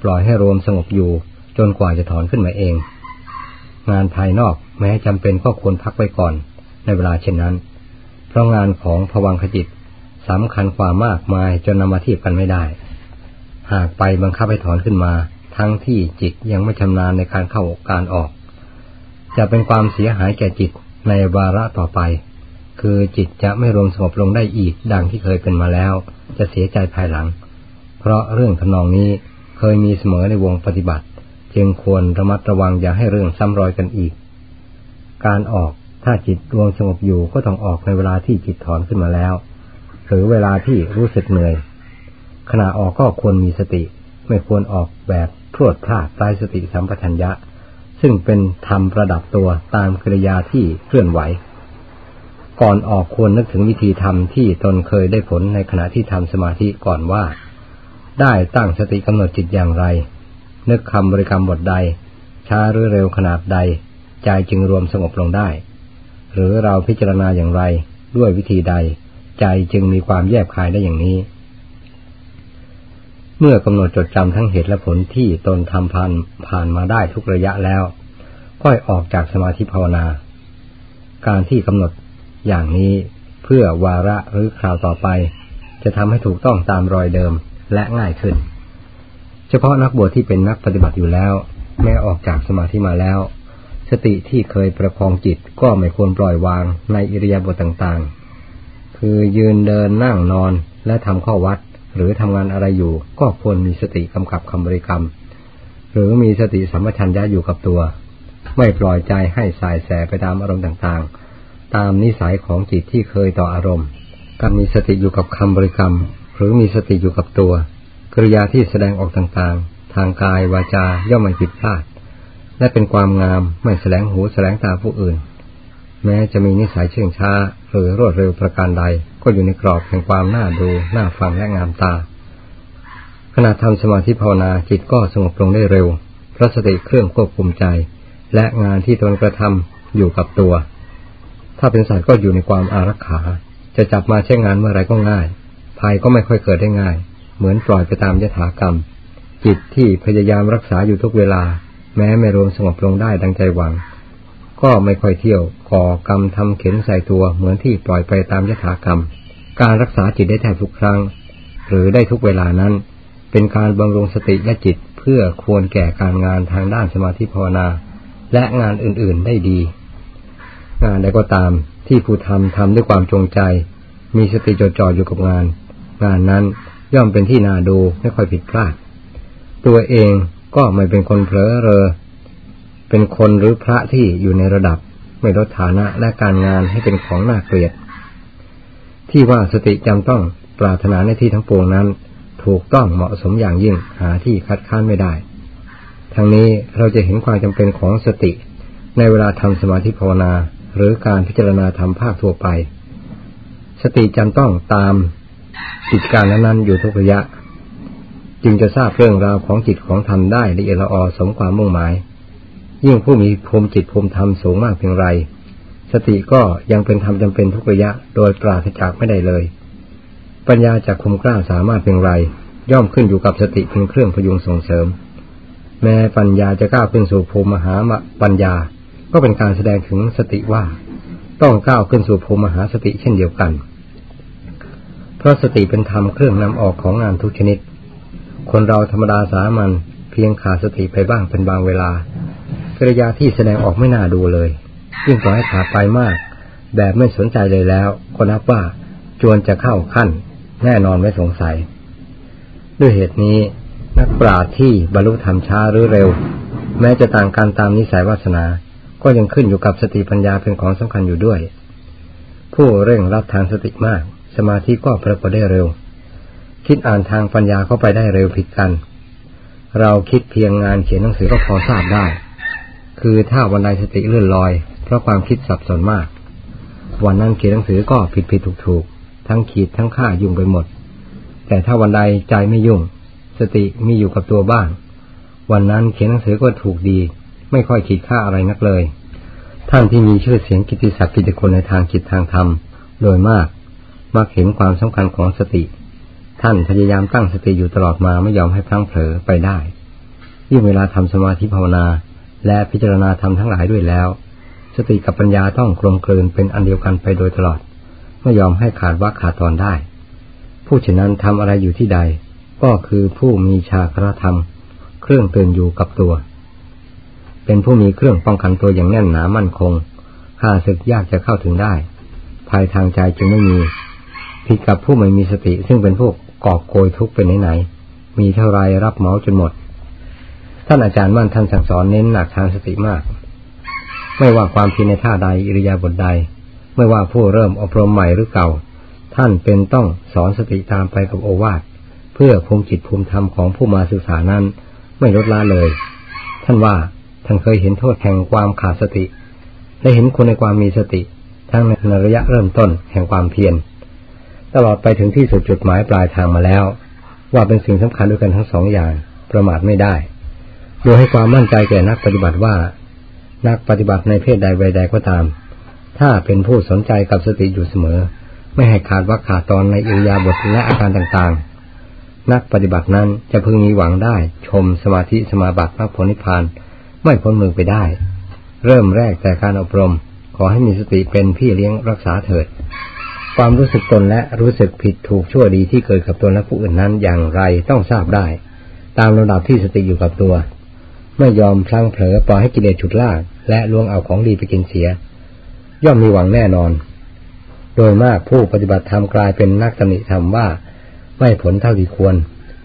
ปล่อยให้รวมสงบอยู่จนกว่าจะถอนขึ้นมาเอง งานภายนอกแม้จำเป็นก็ควรพักไว้ก่อน ในเวลาเช่นนั้น เพราะงานของผวังขจิต สำคัญกว่ามากมายจนนำมาเทียบกันไม่ได้ หากไปบังคับให้ถอนขึ้นมา ทั้งที่จิตยังไม่ชำนาญในการเข้าการออก จะเป็นความเสียหายแก่จิตในวาระต่อไป คือจิตจะไม่รวมสงบลงได้อีกดังที่เคยเป็นมาแล้ว จะเสียใจภายหลัง เพราะเรื่องทำนองนี้เคยมีเสมอในวงปฏิบัติ จึงควรระมัดระวังอย่าให้เรื่องซ้ำรอยกันอีก การออกถ้าจิตรวมสงบอยู่ก็ต้องออกในเวลาที่จิตถอนขึ้นมาแล้ว หรือเวลาที่รู้สึกเหนื่อย ขณะออกก็ควรมีสติ ไม่ควรออกแบบพรวดพลาดใต้สติสัมปชัญญะ ซึ่งเป็นธรรมประดับตัวตามกิริยาที่เคลื่อนไหว ก่อนออกควรนึกถึงวิธีทำที่ตนเคยได้ผลในขณะที่ทำสมาธิก่อนว่า ได้ตั้งสติกำหนดจิตอย่างไร นึกคำบริกรรมบทใด ช้าหรือเร็วขนาดใด ใจจึงรวมสงบลงได้ หรือเราพิจารณาอย่างไรด้วยวิธีใด ใจจึงมีความแยบคายได้อย่างนี้ เมื่อกำหนดจดจำทั้งเหตุและผลที่ตนทำผ่านผ่านมาได้ทุกระยะแล้วก็อยออกจากสมาธิภาวนา การที่กำหนดอย่างนี้เพื่อวาระหรือคราวต่อไป จะทำให้ถูกต้องตามรอยเดิมและง่ายขึ้น เฉพาะนักบวชที่เป็นนักปฏิบัติอยู่แล้ว แม้ออกจากสมาธิมาแล้ว สติที่เคยประคองจิตก็ไม่ควรปล่อยวางในอิริยาบถต่าง คือยืนเดินนั่งนอนและทำข้อวัด หรือทำงานอะไรอยู่ ก็ควรมีสติกำกับคำบริกรรม หรือมีสติสัมปชัญญะอยู่กับตัว ไม่ปล่อยใจให้สายแสไปตามอารมณ์ต่างๆ ตามนิสัยของจิตที่เคยต่ออารมณ์การมีสติอยู่กับคำบริกรรม หรือมีสติอยู่กับตัวกริยาที่แสดงออกต่างๆ ทางกายวาจาย่อมไม่ผิดพลาด และเป็นความงามไม่แสลงหูแสลงตาผู้อื่น แม้จะมีนิสัยเชื่องช้า หรือรวดเร็วประการใด ก็อยู่ในกรอบแห่งความน่าดูน่าฟังและงามตา ขณะทำสมาธิภาวนาจิตก็สงบลงได้เร็วเพราะสติเครื่องควบคุมใจ และงานที่ตนกระทำอยู่กับตัว ถ้าเป็นสัตว์ก็อยู่ในความอารักขา จะจับมาใช้งานเมื่อไรก็ง่ายภัยก็ไม่ค่อยเกิดได้ง่าย เหมือนปล่อยไปตามยถากรรม จิตที่พยายามรักษาอยู่ทุกเวลา แม้ไม่รวมสงบลงได้ดังใจหวัง ก็ไม่ค่อยเที่ยวก่อกรรมทำเข็นใส่ตัวเหมือนที่ปล่อยไปตามยถากรรม การรักษาจิตได้แทบทุกครั้ง หรือได้ทุกเวลานั้น เป็นการบำรุงสติและจิตเพื่อควรแก่การงานทางด้านสมาธิภาวนา และงานอื่นๆได้ดี งานใดก็ตามที่ผู้ทำทำด้วยความจงใจ มีสติจดจ่ออยู่กับงาน งานนั้นย่อมเป็นที่นาดูไม่ค่อยผิดพลาด ตัวเองก็ไม่เป็นคนเผลอเรอ เป็นคนหรือพระที่อยู่ในระดับ ไม่ลดฐานะและการงานให้เป็นของน่าเกลียด ที่ว่าสติจำต้องปรารถนาในที่ทั้งปวงนั้น ถูกต้องเหมาะสมอย่างยิ่งหาที่คัดค้านไม่ได้ ทั้งนี้เราจะเห็นความจำเป็นของสติ ในเวลาทำสมาธิภาวนา หรือการพิจารณาธรรมภาคทั่วไป สติจำต้องตามกิจการนั้นๆอยู่ทุกระยะ จึงจะทราบเรื่องราวของจิตของธรรมได้ละเอียดละออสมความมุ่งหมาย ยิ่งผู้มีภูมิจิตภูมิธรรมสูงมากเพียงไร สติก็ยังเป็นธรรมจำเป็นทุกระยะ โดยปราศจากไม่ได้เลย ปัญญาจากคุมกล้าสามารถเพียงไร ย่อมขึ้นอยู่กับสติเพียงเครื่องพยุงส่งเสริม แม้ปัญญาจะก้าวขึ้นสู่ภูมิมหาปัญญา ก็เป็นการแสดงถึงสติว่า ต้องก้าวขึ้นสู่ภูมิมหาสติเช่นเดียวกัน เพราะสติเป็นธรรมเครื่องนำออกของงานทุกชนิด คนเราธรรมดาสามัญเพียงขาดสติไปบ้างเป็นบางเวลา กริยาที่แสดงออกไม่น่าดูเลยยิ่งปล่อยให้ขาดไปมาก แบบไม่สนใจเลยแล้ว ก็นับว่าจวนจะเข้าขั้น แน่นอนไม่สงสัย ด้วยเหตุนี้ นักปราชญ์ที่บรรลุธรรมช้าหรือเร็ว แม้จะต่างกันตามนิสัยวาสนา ก็ยังขึ้นอยู่กับสติปัญญาเป็นของสำคัญอยู่ด้วย ผู้เร่งรับทางสติมาก สมาธิก็ปรากฏได้เร็ว คิดอ่านทางปัญญาเข้าไปได้เร็วผิดกัน เราคิดเพียงงานเขียนหนังสือก็พอทราบได้ คือถ้าวันใดสติเลื่อนลอย เพราะความคิดสับสนมาก วันนั้นเขียนหนังสือก็ผิดผิดถูกถูกทั้งขีดทั้งค่ายุ่งไปหมด แต่ถ้าวันใดใจไม่ยุ่ง สติมีอยู่กับตัวบ้าง วันนั้นเขียนหนังสือก็ถูกดี ไม่ค่อยขีดค่าอะไรนักเลย ท่านที่มีชื่อเสียงกิติศักดิ์กิติคุณในทางจิตทางธรรม โดยมาก มักเห็นความสำคัญของสติ ท่านพยายามตั้งสติอยู่ตลอดมาไม่ยอมให้พลั้งเผลอไปได้ยิ่งเวลาทำสมาธิภาวนา และพิจารณาธรรมทั้งหลายด้วยแล้ว สติกับปัญญาต้องกลมกลืนเป็นอันเดียวกันไปโดยตลอด ไม่ยอมให้ขาดว่าขาดตอนได้ ผู้เช่นนั้นทำอะไรอยู่ที่ใด ก็คือผู้มีชาครธรรม เครื่องเตือนอยู่กับตัว เป็นผู้มีเครื่องป้องกันตัวอย่างแน่นหนามั่นคงข้าศึกยากจะเข้าถึงได้ ภายทางใจจึงไม่มีผิดกับผู้ไม่มีสติซึ่งเป็นพวกกอบโกยทุกเป็นไหนๆมีเท่าไรรับเมาจนหมด ท่านอาจารย์มั่นท่านสั่งสอนเน้นหนักทางสติมาก ไม่ว่าความเพียรในท่าใดอิริยาบถใด ไม่ว่าผู้เริ่มอบรมใหม่หรือเก่า ท่านเป็นต้องสอนสติตามไปกับโอวาทเพื่อภูมิจิตภูมิธรรมของผู้มาศึกษานั้นไม่ลดละเลย ท่านว่าท่านเคยเห็นโทษแห่งความขาดสติ และเห็นคนในความมีสติ ทั้งในระยะเริ่มต้นแห่งความเพียรตลอดไปถึงที่สุดจุดหมายปลายทางมาแล้ว ว่าเป็นสิ่งสำคัญด้วยกันทั้งสองอย่างประมาทไม่ได้ โดยให้ความมั่นใจแก่นักปฏิบัติว่า นักปฏิบัติในเพศใดวัยใดก็ตาม ถ้าเป็นผู้สนใจกับสติอยู่เสมอ ไม่ให้ขาดวักขาดตอนในอิริยาบถและอาการต่างๆ นักปฏิบัตินั้นจะพึงมีหวังได้ ชมสมาธิสมาบัติพระผลนิพพานไม่พ้นมือไปได้ เริ่มแรกแต่การอบรม ขอให้มีสติเป็นพี่เลี้ยงรักษาเถิด ความรู้สึกตนและรู้สึกผิดถูกชั่วดีที่เกิดกับตนและผู้อื่นนั้นอย่างไรต้องทราบได้ ตามระดับที่สติอยู่กับตัว ไม่ยอมพลังเผลอปล่อยให้กิเลสฉุดลากและลวงเอาของดีไปกินเสีย ย่อมมีหวังแน่นอน โดยมากผู้ปฏิบัติธรรมกลายเป็นนักตำหนิธรรมว่าไม่ผลเท่าที่ควร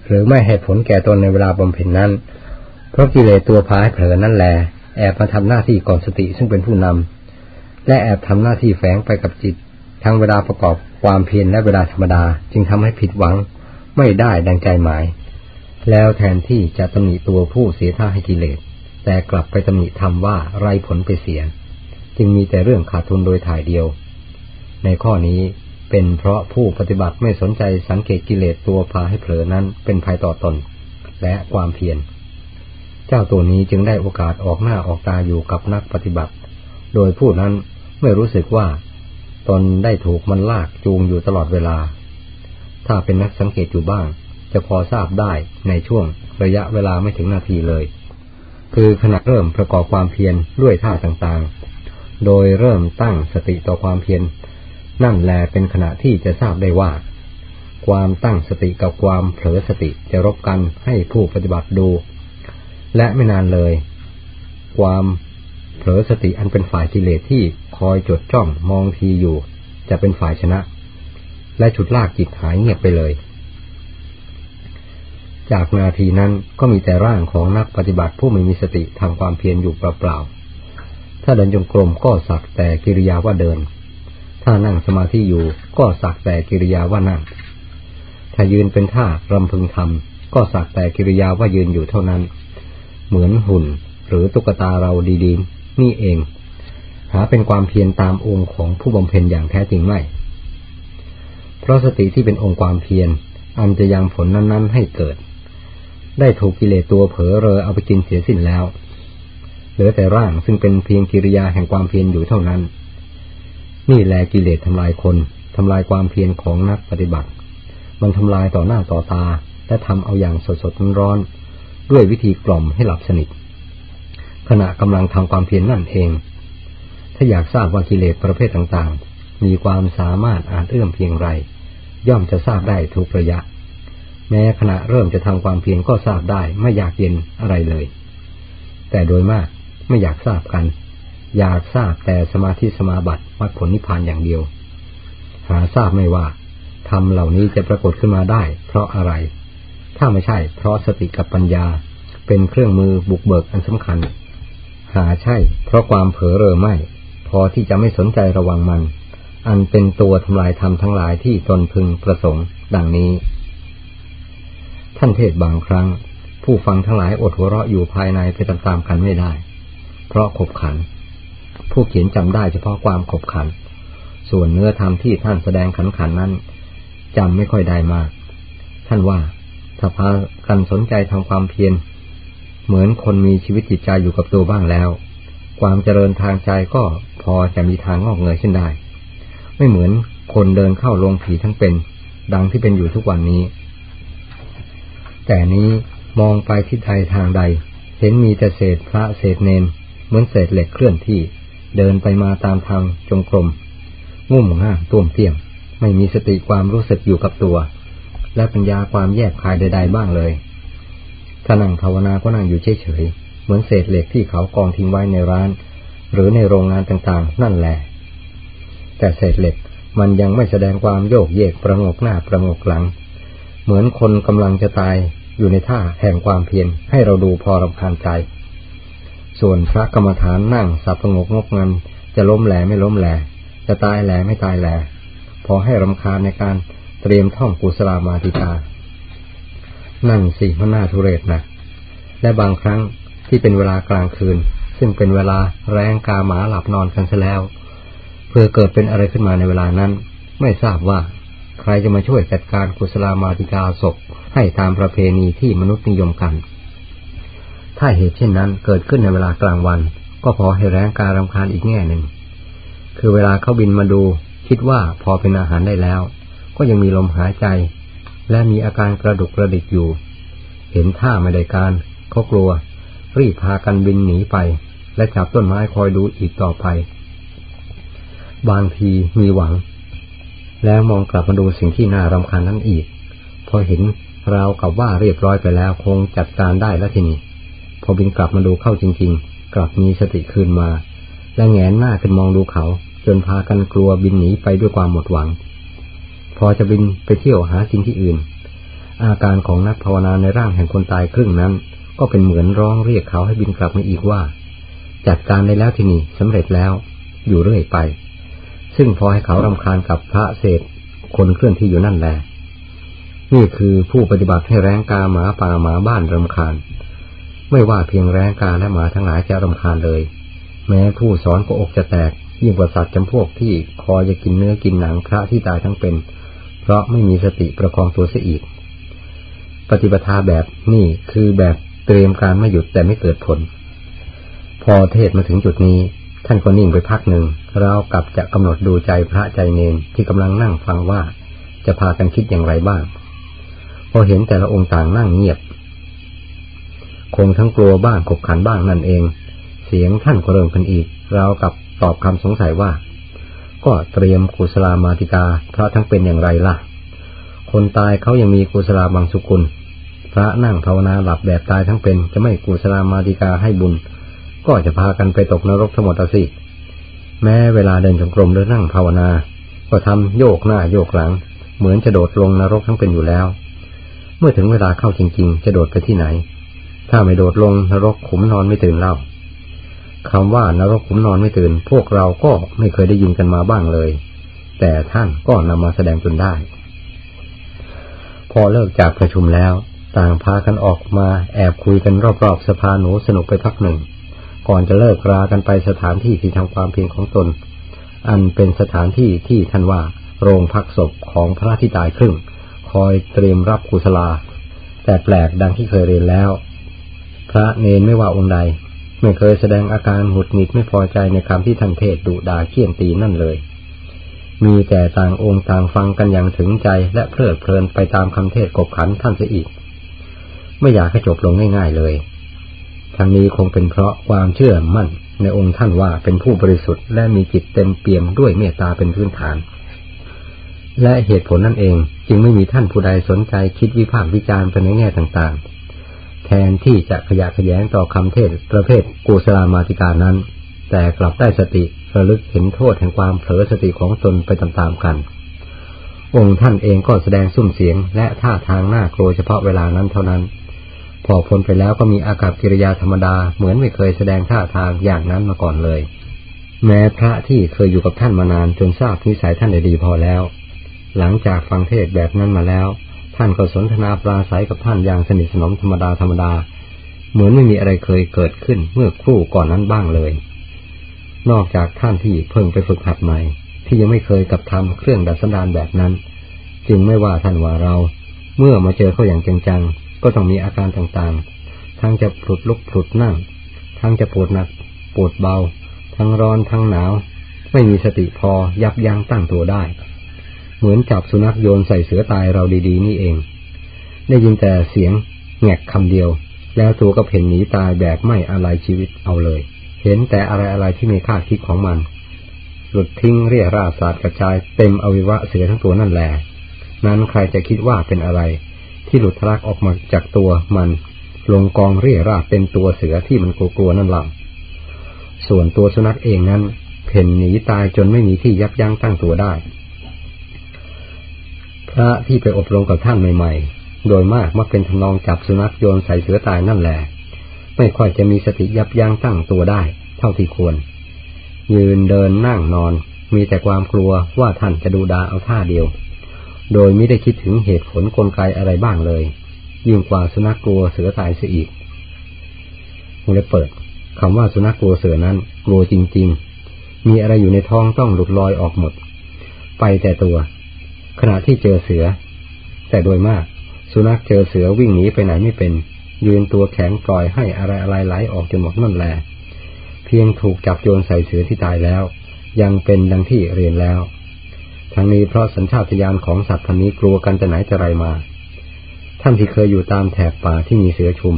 หรือไม่ให้ผลแก่ตนในเวลาบำเพ็ญนั้น เพราะกิเลสตัวพาให้เผลอนั่นแหละแอบมาทำหน้าที่ก่อนสติซึ่งเป็นผู้นำและแอบทำหน้าที่แฝงไปกับจิต ทั้งเวลาประกอบความเพียรและเวลาธรรมดา จึงทำให้ผิดหวัง ไม่ได้ดังใจหมาย แล้วแทนที่จะตำหนิตัวผู้เสียท่าให้กิเลส แต่กลับไปตำหนิทำว่าไรผลไปเสีย จึงมีแต่เรื่องขาดทุนโดยถ่ายเดียว ในข้อนี้เป็นเพราะผู้ปฏิบัติไม่สนใจสังเกตกิเลสตัวพาให้เผลอนั้นเป็นภัยต่อตน และความเพียร เจ้าตัวนี้จึงได้โอกาสออกหน้าออกตาอยู่กับนักปฏิบัติ โดยผู้นั้นไม่รู้สึกว่า ตนได้ถูกมันลากจูงอยู่ตลอดเวลา ถ้าเป็นนักสังเกตอยู่บ้าง จะพอทราบได้ในช่วงระยะเวลาไม่ถึงนาทีเลย คือขณะเริ่มประกอบความเพียรด้วยท่าต่างๆ โดยเริ่มตั้งสติต่อความเพียรนั่นแลเป็นขณะที่จะทราบได้ว่า ความตั้งสติกับความเผลอสติจะรบกันให้ผู้ปฏิบัติดู และไม่นานเลย ความเผลอสติอันเป็นฝ่ายกิเลสที่คอยจดจ้องมองทีอยู่ จะเป็นฝ่ายชนะ และฉุดลากจิตหายเงียบไปเลย จากนาทีนั้นก็มีแต่ร่างของนักปฏิบัติผู้ไม่มีสติทำความเพียรอยู่เปล่าๆ ถ้าเดินจงกรมก็สักแต่กิริยาว่าเดิน ถ้านั่งสมาธิอยู่ก็สักแต่กิริยาว่านั่ง ถ้ายืนเป็นท่ารำพึงทำก็สักแต่กิริยาว่ายืนอยู่เท่านั้น เหมือนหุ่นหรือตุ๊กตาเราดีๆ นี่เอง หาเป็นความเพียรตามองค์ของผู้บำเพ็ญอย่างแท้จริงไม่ เพราะสติที่เป็นองค์ความเพียรอันจะยังผลนั้น ๆ ให้เกิด ได้ถูกกิเลสตัวเผลอเรอเอาไปกินเสียสิ้นแล้ว เหลือแต่ร่างซึ่งเป็นเพียงกิริยาแห่งความเพียรอยู่เท่านั้น นี่แหละกิเลสทำลายคนทำลายความเพียรของนักปฏิบัติ มันทำลายต่อหน้าต่อตา และทำเอาอย่างสดสดร้อนด้วยวิธีกล่อมให้หลับสนิท ขณะกำลังทำความเพียรนนั่นเอง ถ้าอยากทราบว่ากิเลสประเภทต่างๆ มีความสามารถอาจเอื้อมเพียงไร ย่อมจะทราบได้ทุกระยะ แม้ขณะเริ่มจะทำความเพียรก็ทราบได้ไม่อยากเย็นอะไรเลย แต่โดยมากไม่อยากทราบกัน อยากทราบแต่สมาธิสมาบัติมรรคผลนิพพานอย่างเดียว หาทราบไม่ว่าทำเหล่านี้จะปรากฏขึ้นมาได้ เพราะอะไร ถ้าไม่ใช่ เพราะสติกับปัญญาเป็นเครื่องมือบุกเบิกอันสำคัญ หาใช่ เพราะความเผลอเรอไม่ พอที่จะไม่สนใจระวังมัน อันเป็นตัวทำลายธรรมทั้งหลายที่ตนพึงประสงค์ ดังนี้ ท่านเทศบางครั้ง ผู้ฟังทั้งหลายอดหัวเราะอยู่ภายในไปตามๆกันไม่ได้ เพราะขบขัน ผู้เขียนจำได้เฉพาะความขบขัน ส่วนเนื้อธรรมที่ท่านแสดงขันขันนั้นจำไม่ค่อยได้มาก ท่านว่าถ้าพากันสนใจทำความเพียรเหมือนคนมีชีวิตจิตใจอยู่กับตัวบ้างแล้ว ความเจริญทางใจก็พอจะมีทางงอกเงยขึ้นได้ ไม่เหมือนคนเดินเข้าลงผีทั้งเป็น ดังที่เป็นอยู่ทุกวันนี้ แต่นี้มองไปที่ใดทางใด เห็นมีแต่เศษพระเศษเนนเหมือนเศษเหล็กเคลื่อนที่ เดินไปมาตามทางจงกรมงุ่มง่ามต้วมเตี้ยม ไม่มีสติความรู้สึกอยู่กับตัว และปัญญาความแยกคายใด ๆ บ้างเลยทถ้านั่งภาวนาก็นั่งอยู่เฉยๆเหมือนเศษเหล็กที่เขากองทิ้งไว้ในร้าน หรือในโรงงานต่างๆ นั่นแหละ แต่เศษเหล็กมันยังไม่แสดงความโยกเยกประงกหน้าประงกหลัง เหมือนคนกำลังจะตาย อยู่ในท่าแห่งความเพียรให้เราดูพอรำคาญใจ ส่วนพระกรรมฐานนั่งสับประงกงกงันจะล้มแหลไม่ล้มแหลจะตายแหลไม่ตายแหลพอให้รำคาญในการเตรียมท่องกุศลามาติกานั่งสิมันน่าทุเรศนะและบางครั้งที่เป็นเวลากลางคืน ซึ่งเป็นเวลาแรงกาหมาหลับนอนกันซะแล้ว เพื่อเกิดเป็นอะไรขึ้นมาในเวลานั้น ไม่ทราบว่า รจะมาช่วยจัดการกุศลามาติกาศพให้ตามประเพณีที่มนุษย์นิยมกัน ถ้าเหตุเช่นนั้นเกิดขึ้นในเวลากลางวัน ก็พอให้แรงการรำคาญอีกแง่หนึ่ง คือเวลาเขาบินมาดู คิดว่าพอเป็นอาหารได้แล้ว ก็ยังมีลมหายใจ และมีอาการกระดุกกระดิกอยู่ เห็นท่าไม่ได้การเขากลัว รีบพากันบินหนีไป และจับต้นไม้คอยดูอีกต่อไป บางทีมีหวัง แล้วมองกลับมาดูสิ่งที่น่ารำคาญนั้นอีก พอเห็นเรากับว่าเรียบร้อยไปแล้วคงจัดการได้แล้วทีนี้พอบินกลับมาดูเข้าจริง ๆ กลับมีสติคืนมา และแงนหน้าขึ้นมองดูเขา จนพากันกลัวบินหนีไปด้วยความหมดหวัง พอจะบินไปเที่ยวหาสิ่งที่อื่น อาการของนักภาวนาในร่างแห่งคนตายครึ่งนั้น ก็เป็นเหมือนร้องเรียกเขาให้บินกลับมาอีกว่า จัดการได้แล้วทีนี่สำเร็จแล้ว อยู่เรื่อยไป ซึ่งพอให้เขารำคาญกับพระเศษคนเคลื่อนที่อยู่นั่นแหละนี่คือผู้ปฏิบัติให้แรงกาหมาป่าหมาบ้านรำคาญ ไม่ว่าเพียงแรงกาและหมาทั้งหลายจะรำคาญเลย แม้ผู้สอนก็อกจะแตก ยิ่งกว่าสัตว์จำพวกที่คอยจะกินเนื้อกินหนังพระที่ตายทั้งเป็น เพราะไม่มีสติประคองตัวเสียอีก ปฏิปทาแบบนี่คือแบบเตรียมการไม่หยุดแต่ไม่เกิดผล พอเทศมาถึงจุดนี้ ท่านก็นิ่งไปพักหนึ่งเรากับจะกำหนดดูใจพระใจเนนที่กำลังนั่งฟังว่าจะพากันคิดอย่างไรบ้าง พอเห็นแต่ละองค์ต่างนั่งเงียบ คงทั้งกลัวบ้างขบขันบ้างนั่นเอง เสียงท่านก็เริ่มขึ้นอีก เรากับตอบคำสงสัยว่า ก็เตรียมกุศลามาติกาพระทั้งเป็นอย่างไรล่ะ คนตายเขายังมีกุศลาบางสุกุล พระนั่งภาวนาหลับแบบตายทั้งเป็นจะไม่กุศลามาติกาให้บุญ ก็จะพากันไปตกนรกทั้งหมดสิแม้เวลาเดินจงกรมหรือนั่งภาวนา ก็ทำโยกหน้าโยกหลัง เหมือนจะโดดลงนรกทั้งเป็นอยู่แล้ว เมื่อถึงเวลาเข้าจริง ๆ จะโดดไปที่ไหน ถ้าไม่โดดลงนรกขุมนอนไม่ตื่นเล่าคำว่านรกขุมนอนไม่ตื่น พวกเราก็ไม่เคยได้ยินกันมาบ้างเลย แต่ท่านก็นำมาแสดงจนได้ พอเลิกจากประชุมแล้ว ต่างพากันออกมาแอบคุยกันรอบๆสภาหนูสนุกไปพักหนึ่ง ก่อนจะเลิกรากันไปสถานที่ที่ทำความเพียรของตน อันเป็นสถานที่ที่ท่านว่าโรงพักศพของพระที่ตายครึ่ง คอยเตรียมรับกุศลา แต่แปลกดังที่เคยเรียนแล้ว พระเนนไม่ว่าองค์ใด ไม่เคยแสดงอาการหงุดหงิดไม่พอใจในคำที่ท่านเทศดุดาเคี่ยนตีนั่นเลย มีแต่ต่างองค์ต่างฟังกันอย่างถึงใจและเพลิดเพลินไปตามคำเทศกบขันท่านเสียอีก ไม่อยากให้จบลงง่าย ๆเลย ทั้งนี้คงเป็นเพราะความเชื่อมั่นในองค์ท่านว่าเป็นผู้บริสุทธิ์และมีจิตเต็มเปี่ยมด้วยเมตตาเป็นพื้นฐาน และเหตุผลนั่นเองจึงไม่มีท่านผู้ใดสนใจคิดวิพากษ์วิจารณ์ไปในแง่ต่างๆ แทนที่จะขยะขยงต่อคำเทศประเภทกุศลามาติกานั้น แต่กลับได้สติระลึกเห็นโทษแห่งความเผลอสติของตนไปตามๆกัน องค์ท่านเองก็แสดงซุ้มเสียงและท่าทางหน้ากลัวเฉพาะเวลานั้นเท่านั้น พอพ้นไปแล้วก็มีอากับกิริยาธรรมดาเหมือนไม่เคยแสดงท่าทางอย่างนั้นมาก่อนเลย แม้พระที่เคยอยู่กับท่านมานานจนทราบนิสัยท่านได้ดีพอแล้ว หลังจากฟังเทศแบบนั้นมาแล้ว ท่านก็สนทนาปราศัยกับท่านอย่างสนิทสนมธรรมดาธรรมดา เหมือนไม่มีอะไรเคยเกิดขึ้นเมื่อครู่ก่อนนั้นบ้างเลย นอกจากท่านที่เพิ่งไปฝึกหัดใหม่ ที่ยังไม่เคยกับทำเครื่องดัดสันดานแบบนั้น จึงไม่ว่าท่านว่าเรา เมื่อมาเจอเขาอย่างจัง ก็ต้องมีอาการต่างๆ ทั้งจะผลุดลุกผลุดนั่ง ทั้งจะปวดหนัก ปวดเบา ทั้งร้อนทั้งหนาว ไม่มีสติพอยับยั้งตั้งตัวได้ เหมือนจับสุนัขโยนใส่เสือตายเราดีๆ นี่เอง ได้ยินแต่เสียงแงกคำเดียว แล้วตัวก็เพ่นหนีตายแบบไม่อะไรชีวิตเอาเลย เห็นแต่อะไรอะไรที่ม่คาคิดของมัน หลุดทิ้งเรียราศาสตร์กระจายเต็มอวิวะเสือทั้งตัวนั่นแหละนั้นใครจะคิดว่าเป็นอะไร ที่หลุดทะลักออกมาจากตัวมันลงกองเรี่ยราดเป็นตัวเสือที่มันกลัวๆนั่นหลังส่วนตัวสุนัขเองนั้นเพ่นหนีตายจนไม่มีที่ยับยั้งตั้งตัวได้ พระที่ไปอบรมกับท่านใหม่ๆ โดยมากมักเป็นทำนองจับสุนัขโยนใส่เสือตายนั่นแหละ ไม่ค่อยจะมีสติยับยั้งตั้งตัวได้ เท่าที่ควร ยืนเดินนั่งนอน มีแต่ความกลัวว่าท่านจะดูดาเอาท่าเดียว โดยไม่ได้คิดถึงเหตุผลกลไกอะไรบ้างเลย ยิ่งกว่าสุนัขกลัวเสือตายเสียอีกวงเล็บเปิดคำว่าสุนัขกลัวเสือนั้น กลัวจริง ๆ มีอะไรอยู่ในท้องต้องหลุดลอยออกหมด ไปแต่ตัว ขณะที่เจอเสือ แต่โดยมาก สุนัขเจอเสือวิ่งหนีไปไหนไม่เป็น ยืนตัวแข็งปล่อยให้อะไรอะไรไหลออกจนหมดนั่นแหละเพียงถูกจับโยนใส่เสือที่ตายแล้ว ยังเป็นดังที่เรียนแล้ว ทั้งนี้เพราะสัญชาตญาณของสัตว์พันนี้กลัวกันแต่ไหนแต่ไรมา ท่านที่เคยอยู่ตามแถบป่าที่มีเสือชุม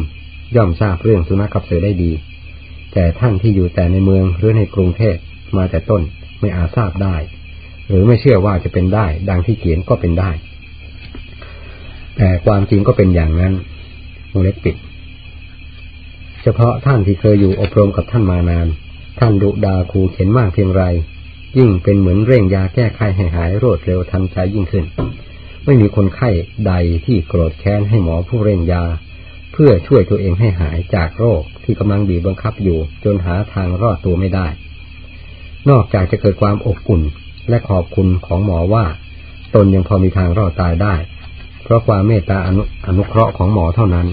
ย่อมทราบเรื่องสุนัขกับเสือได้ดี แต่ท่านที่อยู่แต่ในเมืองหรือในกรุงเทพมาแต่ต้นไม่อาจทราบได้ หรือไม่เชื่อว่าจะเป็นได้ ดังที่เขียนก็เป็นได้ แต่ความจริงก็เป็นอย่างนั้นวงเล็บปิด เฉพาะท่านที่เคยอยู่อบรมกับท่านมานาน ท่านดุดาคูเข็นมากเพียงไร ยิ่งเป็นเหมือนเร่งยาแก้ไขให้หายรวดเร็วทันใจยิ่งขึ้น ไม่มีคนไข้ใดที่โกรธแค้นให้หมอผู้เร่งยา เพื่อช่วยตัวเองให้หายจากโรคที่กำลังบีบบังคับอยู่ จนหาทางรอดตัวไม่ได้ นอกจากจะเกิดความอบอุ่นและขอบคุณของหมอว่า ตนยังพอมีทางรอดตายได้ เพราะความเมตตาอนุอนุเคราะห์ของหมอเท่านั้น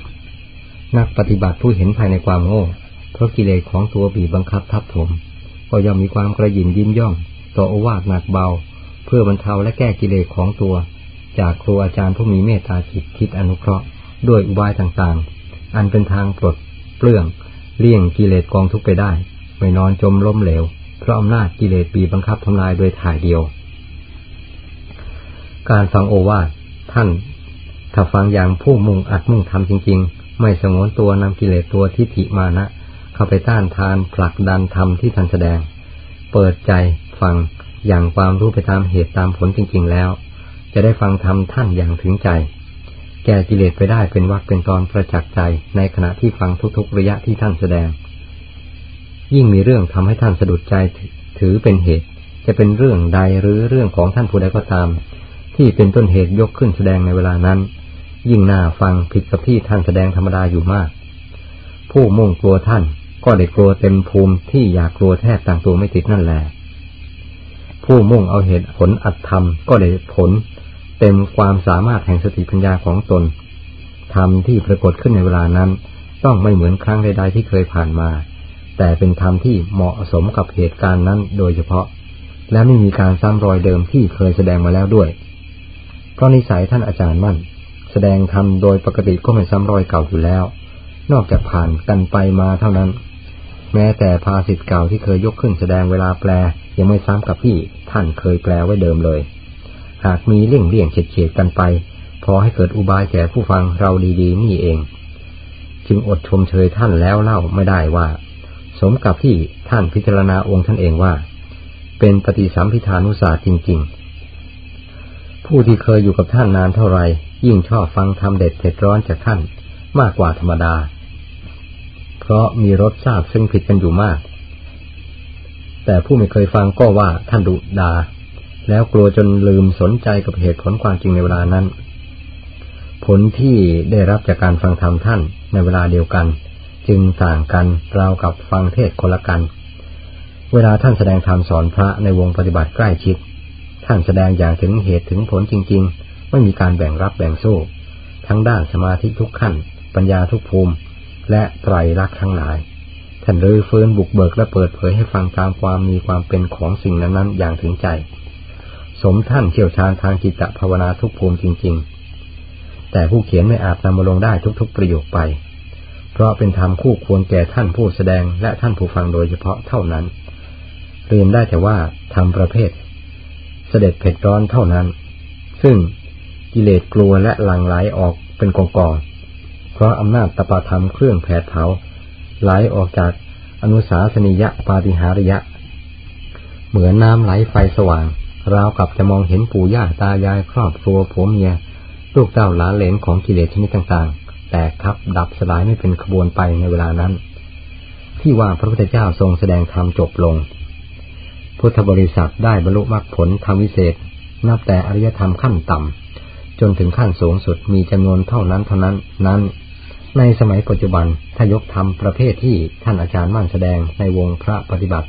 นักปฏิบัติผู้เห็นภายในความโง่เพราะกิเลสของตัวบีบบังคับทับถม ก็ย่อมมีความกระยิมยิ้มย่อง ต่อโอวาทหนักเบา เพื่อบรรเทาและแก้กิเลสของตัว จากครูอาจารย์ผู้มีเมตตาจิตคิดอนุเคราะห์ด้วยอุบายต่างๆ อันเป็นทางปลดเปลื้องเลี่ยงกิเลสกองทุกไปได้ ไม่นอนจมล้มเหลว เพราะอำนาจกิเลสปีบังคับทำลายโดยถ่ายเดียว การฟังโอวาทท่านถ้าฟังอย่างผู้มุ่งอัดมุ่งทำจริง ๆ ไม่สงวนตัวนำกิเลสตัวทิฏฐิมานะ เข้าไปต้านทานผลักดันธรรมที่ท่านแสดง เปิดใจฟังอย่างความรู้ไปตามเหตุตามผลจริง ๆ แล้ว จะได้ฟังธรรมท่านอย่างถึงใจ แก้กิเลสไปได้เป็นวักเป็นตอนประจักษ์ใจในขณะที่ฟังทุกๆระยะที่ท่านแสดง ยิ่งมีเรื่องทำให้ท่านสะดุดใจถือเป็นเหตุ จะเป็นเรื่องใดหรือเรื่องของท่านผู้ใดก็ตาม ที่เป็นต้นเหตุยกขึ้นแสดงในเวลานั้น ยิ่งน่าฟังผิดกับที่ท่านแสดงธรรมดาอยู่มาก ผู้มุ่งกลัวท่าน ก็ได้กลัวเต็มภูมิที่อยากกลัวแทบต่างตัวไม่ติดนั่นแหละผู้มุ่งเอาเหตุผลอัดทำก็ได้ผล เต็มความสามารถแห่งสติปัญญาของตนธรรมที่ปรากฏขึ้นในเวลานั้น ต้องไม่เหมือนครั้งใดๆที่เคยผ่านมา แต่เป็นธรรมที่เหมาะสมกับเหตุการณ์นั้นโดยเฉพาะ และไม่มีการซ้ำรอยเดิมที่เคยแสดงมาแล้วด้วยเพราะนิสัยท่านอาจารย์มั่น แสดงธรรมโดยปกติก็ไม่ซ้ำรอยเก่าอยู่แล้ว นอกจากผ่านกันไปมาเท่านั้น แม้แต่ภาษิตเก่าที่เคยยกขึ้นแสดงเวลาแปล ยังไม่ซ้ำกับที่ท่านเคยแปลไว้เดิมเลย หากมีเลี่ยงเลี่ยงเฉียดเฉียดกันไป พอให้เกิดอุบายแก่ผู้ฟังเราดีๆ นี่เอง จึงอดชมเชยท่านแล้วเล่าไม่ได้ว่า สมกับที่ท่านพิจารณาองค์ท่านเองว่า เป็นปฏิสัมพิธานุศาสตร์จริง ๆ ผู้ที่เคยอยู่กับท่านนานเท่าไหร่ยิ่งชอบฟังธรรมเด็ดเผ็ดร้อนจากท่านมากกว่าธรรมดา ราะมีรสชาติซึ่งผิดกันอยู่มาก แต่ผู้ไม่เคยฟังก็ว่าท่านดุดา แล้วกลัวจนลืมสนใจกับเหตุผลความจริงในเวลานั้น ผลที่ได้รับจากการฟังธรรมท่านในเวลาเดียวกัน จึงต่างกันราวกับฟังเทศคนละกัน เวลาท่านแสดงธรรมสอนพระในวงปฏิบัติใกล้ชิด ท่านแสดงอย่างถึงเหตุถึงผลจริง ๆ ไม่มีการแบ่งรับแบ่งสู้ ทั้งด้านสมาธิทุกขั้น ปัญญาทุกภูมิ และไตรลักษณ์ทั้งหลาย ท่านรื้อฟื้นบุกเบิกและเปิดเผยให้ฟังตามความมีความเป็นของสิ่งนั้นๆอย่างถึงใจ สมท่านเชี่ยวชาญทางจิตภาวนาทุกภูมิจริง ๆ แต่ผู้เขียนไม่อาจนำมาลงได้ทุกๆ ประโยคไป เพราะเป็นธรรมคู่ควรแก่ท่านผู้แสดงและท่านผู้ฟังโดยเฉพาะเท่านั้นเรียนได้แต่ว่าธรรมประเภท เสด็จเผ็ดร้อนเท่านั้น ซึ่งกิเลสกลัวและหลั่งไหลออกเป็นกองกอง เพราะอำนาจตปาธรรมเครื่องแผดเผาไหลออกจากอนุสาสนิยะปาฏิหาริยะ เหมือนน้ำไหลไฟสว่าง ราวกับจะมองเห็นปู่ย่าตายายครอบครัวผัวเมีย ลูกเต้าหลานเหลนของกิเลสชนิดต่างๆ แตกทับดับสลายไม่เป็นขบวนไปในเวลานั้น ที่ว่าพระพุทธเจ้าทรงแสดงธรรมจบลง พุทธบริษัทได้บรรลุมรรคผลธรรมวิเศษ นับแต่อริยธรรมขั้นต่ำจนถึงขั้นสูงสุดมีจำนวนเท่านั้นเท่านั้นนั้น ในสมัยปัจจุบันถ้ายกธรรมประเภทที่ท่านอาจารย์มั่นแสดงในวงพระปฏิบัติ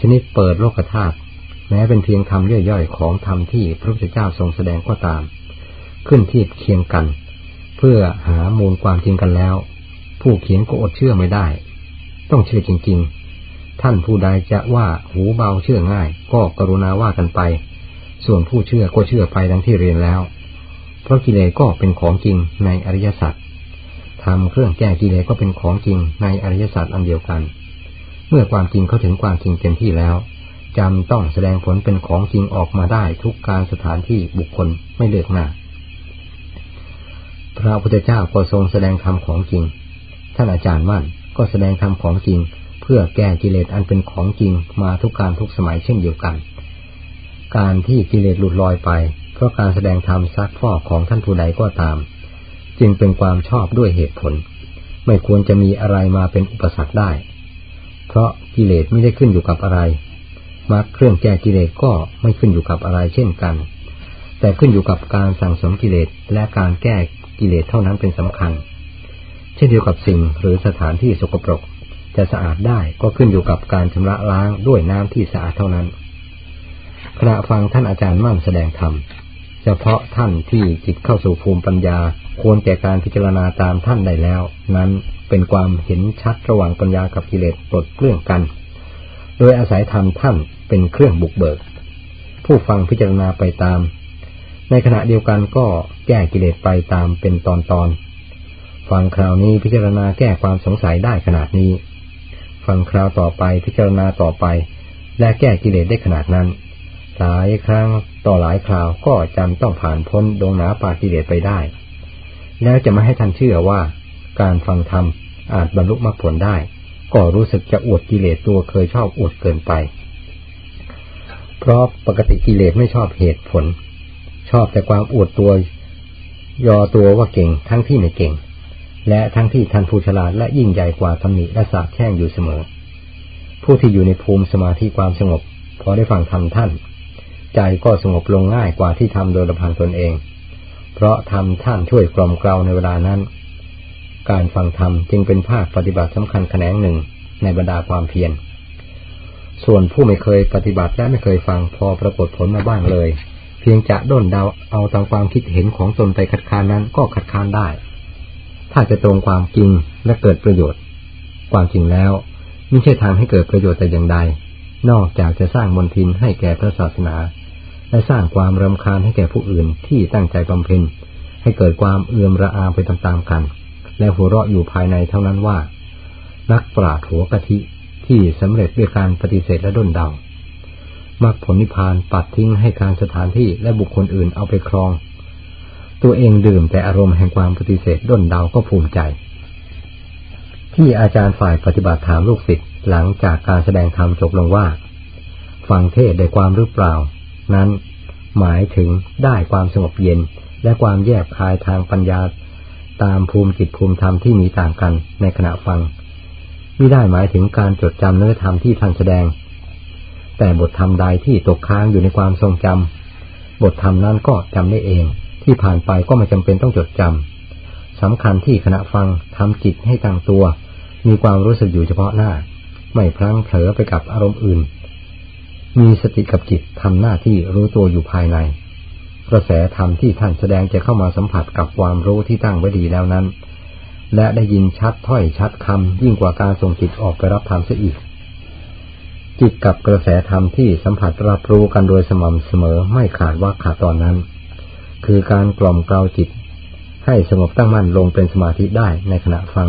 ชนิดเปิดโลกธาตุแม้เป็นเพียงธรรมย่อยๆ ของธรรมที่พระพุทธเจ้าทรงแสดงก็ตาม ขึ้นทียบเคียงกัน เพื่อหามูลความจริงกันแล้ว ผู้เขียนก็อดเชื่อไม่ได้ ต้องเชื่อจริง ๆ ท่านผู้ใดจะว่าหูเบาเชื่อง่าย ก็กรุณาว่ากันไป ส่วนผู้เชื่อก็เชื่อไปดังที่เรียนแล้ว เพราะกิเลสก็เป็นของจริงในอริยสัจ ทำเครื่องแก้กิเลสก็เป็นของจริงในอริยสัจอันเดียวกัน เมื่อความจริงเข้าถึงความจริงเต็มที่แล้วจำต้องแสดงผลเป็นของจริงออกมาได้ทุกการสถานที่บุคคลไม่เลือกหน้า พระพุทธเจ้าก็ทรงแสดงธรรมของจริง ท่านอาจารย์มั่นก็แสดงธรรมของจริง เพื่อแก้กิเลสอันเป็นของจริงมาทุกการทุกสมัยเช่นเดียวกัน การที่กิเลสหลุดลอยไป เพราะการแสดงธรรมซักฟอกของท่านผู้ใดก็ตาม จึงเป็นความชอบด้วยเหตุผล ไม่ควรจะมีอะไรมาเป็นอุปสรรคได้ เพราะกิเลสไม่ได้ขึ้นอยู่กับอะไรมรรคเครื่องแก้กิเลสก็ไม่ขึ้นอยู่กับอะไรเช่นกัน แต่ขึ้นอยู่กับการสั่งสมกิเลสและการแก้กิเลสเท่านั้นเป็นสำคัญ เช่นเดียวกับสิ่งหรือสถานที่สกปรกจะสะอาดได้ก็ขึ้นอยู่กับการชำระล้างด้วยน้ำที่สะอาดเท่านั้น ขณะฟังท่านอาจารย์มั่นแสดงธรรมเฉพาะท่านที่จิตเข้าสู่ภูมิปัญญา ควรแก่การพิจารณาตามท่านได้แล้ว นั้นเป็นความเห็นชัดระหว่างปัญญากับกิเลสปลดเปลื้องกัน โดยอาศัยธรรมท่านเป็นเครื่องบุกเบิก ผู้ฟังพิจารณาไปตาม ในขณะเดียวกันก็แก้กิเลสไปตามเป็นตอนตอนฟังคราวนี้พิจารณาแก้ความสงสัยได้ขนาดนี้ ฟังคราวต่อไปพิจารณาต่อไป และแก้กิเลสได้ขนาดนั้น หลายครั้งต่อหลายคราวก็จำต้องผ่านพ้นดงหนาปากิเลสไปได้ แล้วจะไม่ให้ท่านเชื่อว่าการฟังธรรมอาจบรรลุมรรคผลได้ ก็รู้สึกจะอวดกิเลสตัวเคยชอบอวดเกินไป เพราะปกติกิเลสไม่ชอบเหตุผล ชอบแต่ความอวดตัวยอตัวว่าเก่งทั้งที่ไม่เก่ง และทั้งที่ท่านผู้ฉลาดและยิ่งใหญ่กว่าตำหนิและสาบแช่งอยู่เสมอ ผู้ที่อยู่ในภูมิสมาธิความสงบพอได้ฟังธรรมท่าน ใจก็สงบลงง่ายกว่าที่ทำโดยลำพังตนเอง เพราะธรรมท่านช่วยกล่อมเกลาในเวลานั้น การฟังธรรมจึงเป็นภาคปฏิบัติสำคัญแขนงหนึ่งในบรรดาความเพียร ส่วนผู้ไม่เคยปฏิบัติและไม่เคยฟังพอปรากฏผลมาบ้างเลย เพียงจะด้นเดาเอาตามความคิดเห็นของตนไปคัดค้านนั้นก็คัดค้านได้ ถ้าจะตรงความจริงและเกิดประโยชน์ ความจริงแล้วไม่ใช่ทางให้เกิดประโยชน์แต่อย่างใด นอกจากจะสร้างมนทินให้แก่พระศาสนา และสร้างความรำคาญให้แก่ผู้อื่นที่ตั้งใจบำเพ็ญให้เกิดความเอื่อมระอาไปตามๆกัน และหัวเราะอยู่ภายในเท่านั้นว่า นักปราดหัวกะทิที่สำเร็จด้วยการปฏิเสธและด้นเดามรรคผลนิพพานปัดทิ้งให้การสถานที่และบุคคลอื่นเอาไปครอง ตัวเองดื่มแต่อารมณ์แห่งความปฏิเสธด้นเดาก็ภูมิใจ ที่อาจารย์ฝ่ายปฏิบัติถามลูกศิษย์หลังจากการแสดงธรรมจบลงว่า ฟังเทศได้ความหรือเปล่า นั้น หมายถึงได้ความสงบเย็น และความแยกคายทางปัญญา ตามภูมิจิตภูมิธรรมที่มีต่างกันในขณะฟังไม่ได้หมายถึงการจดจำเนื้อธรรมที่ท่านแสดง แต่บทธรรมใดที่ตกค้างอยู่ในความทรงจำบทธรรมนั้นก็จำได้เอง ที่ผ่านไปก็ไม่จำเป็นต้องจดจำสำคัญที่ขณะฟังทำจิตให้ตั้งตัว มีความรู้สึกอยู่เฉพาะหน้า ไม่พลั้งเผลอไปกับอารมณ์อื่น มีสติกับจิตทำหน้าที่รู้ตัวอยู่ภายใน กระแสธรรมที่ท่านแสดงจะเข้ามาสัมผัสกับความรู้ที่ตั้งไว้ดีแล้วนั้น และได้ยินชัดถ้อยชัดคำยิ่งกว่าการส่งจิตออกไปรับธรรมเสียอีก จิตกับกระแสธรรมที่สัมผัสรับรู้กันโดยสม่ำเสมอไม่ขาดว่าขาดตอนนั้น คือการกล่อมเกลาจิต ให้สงบตั้งมั่นลงเป็นสมาธิได้ในขณะฟัง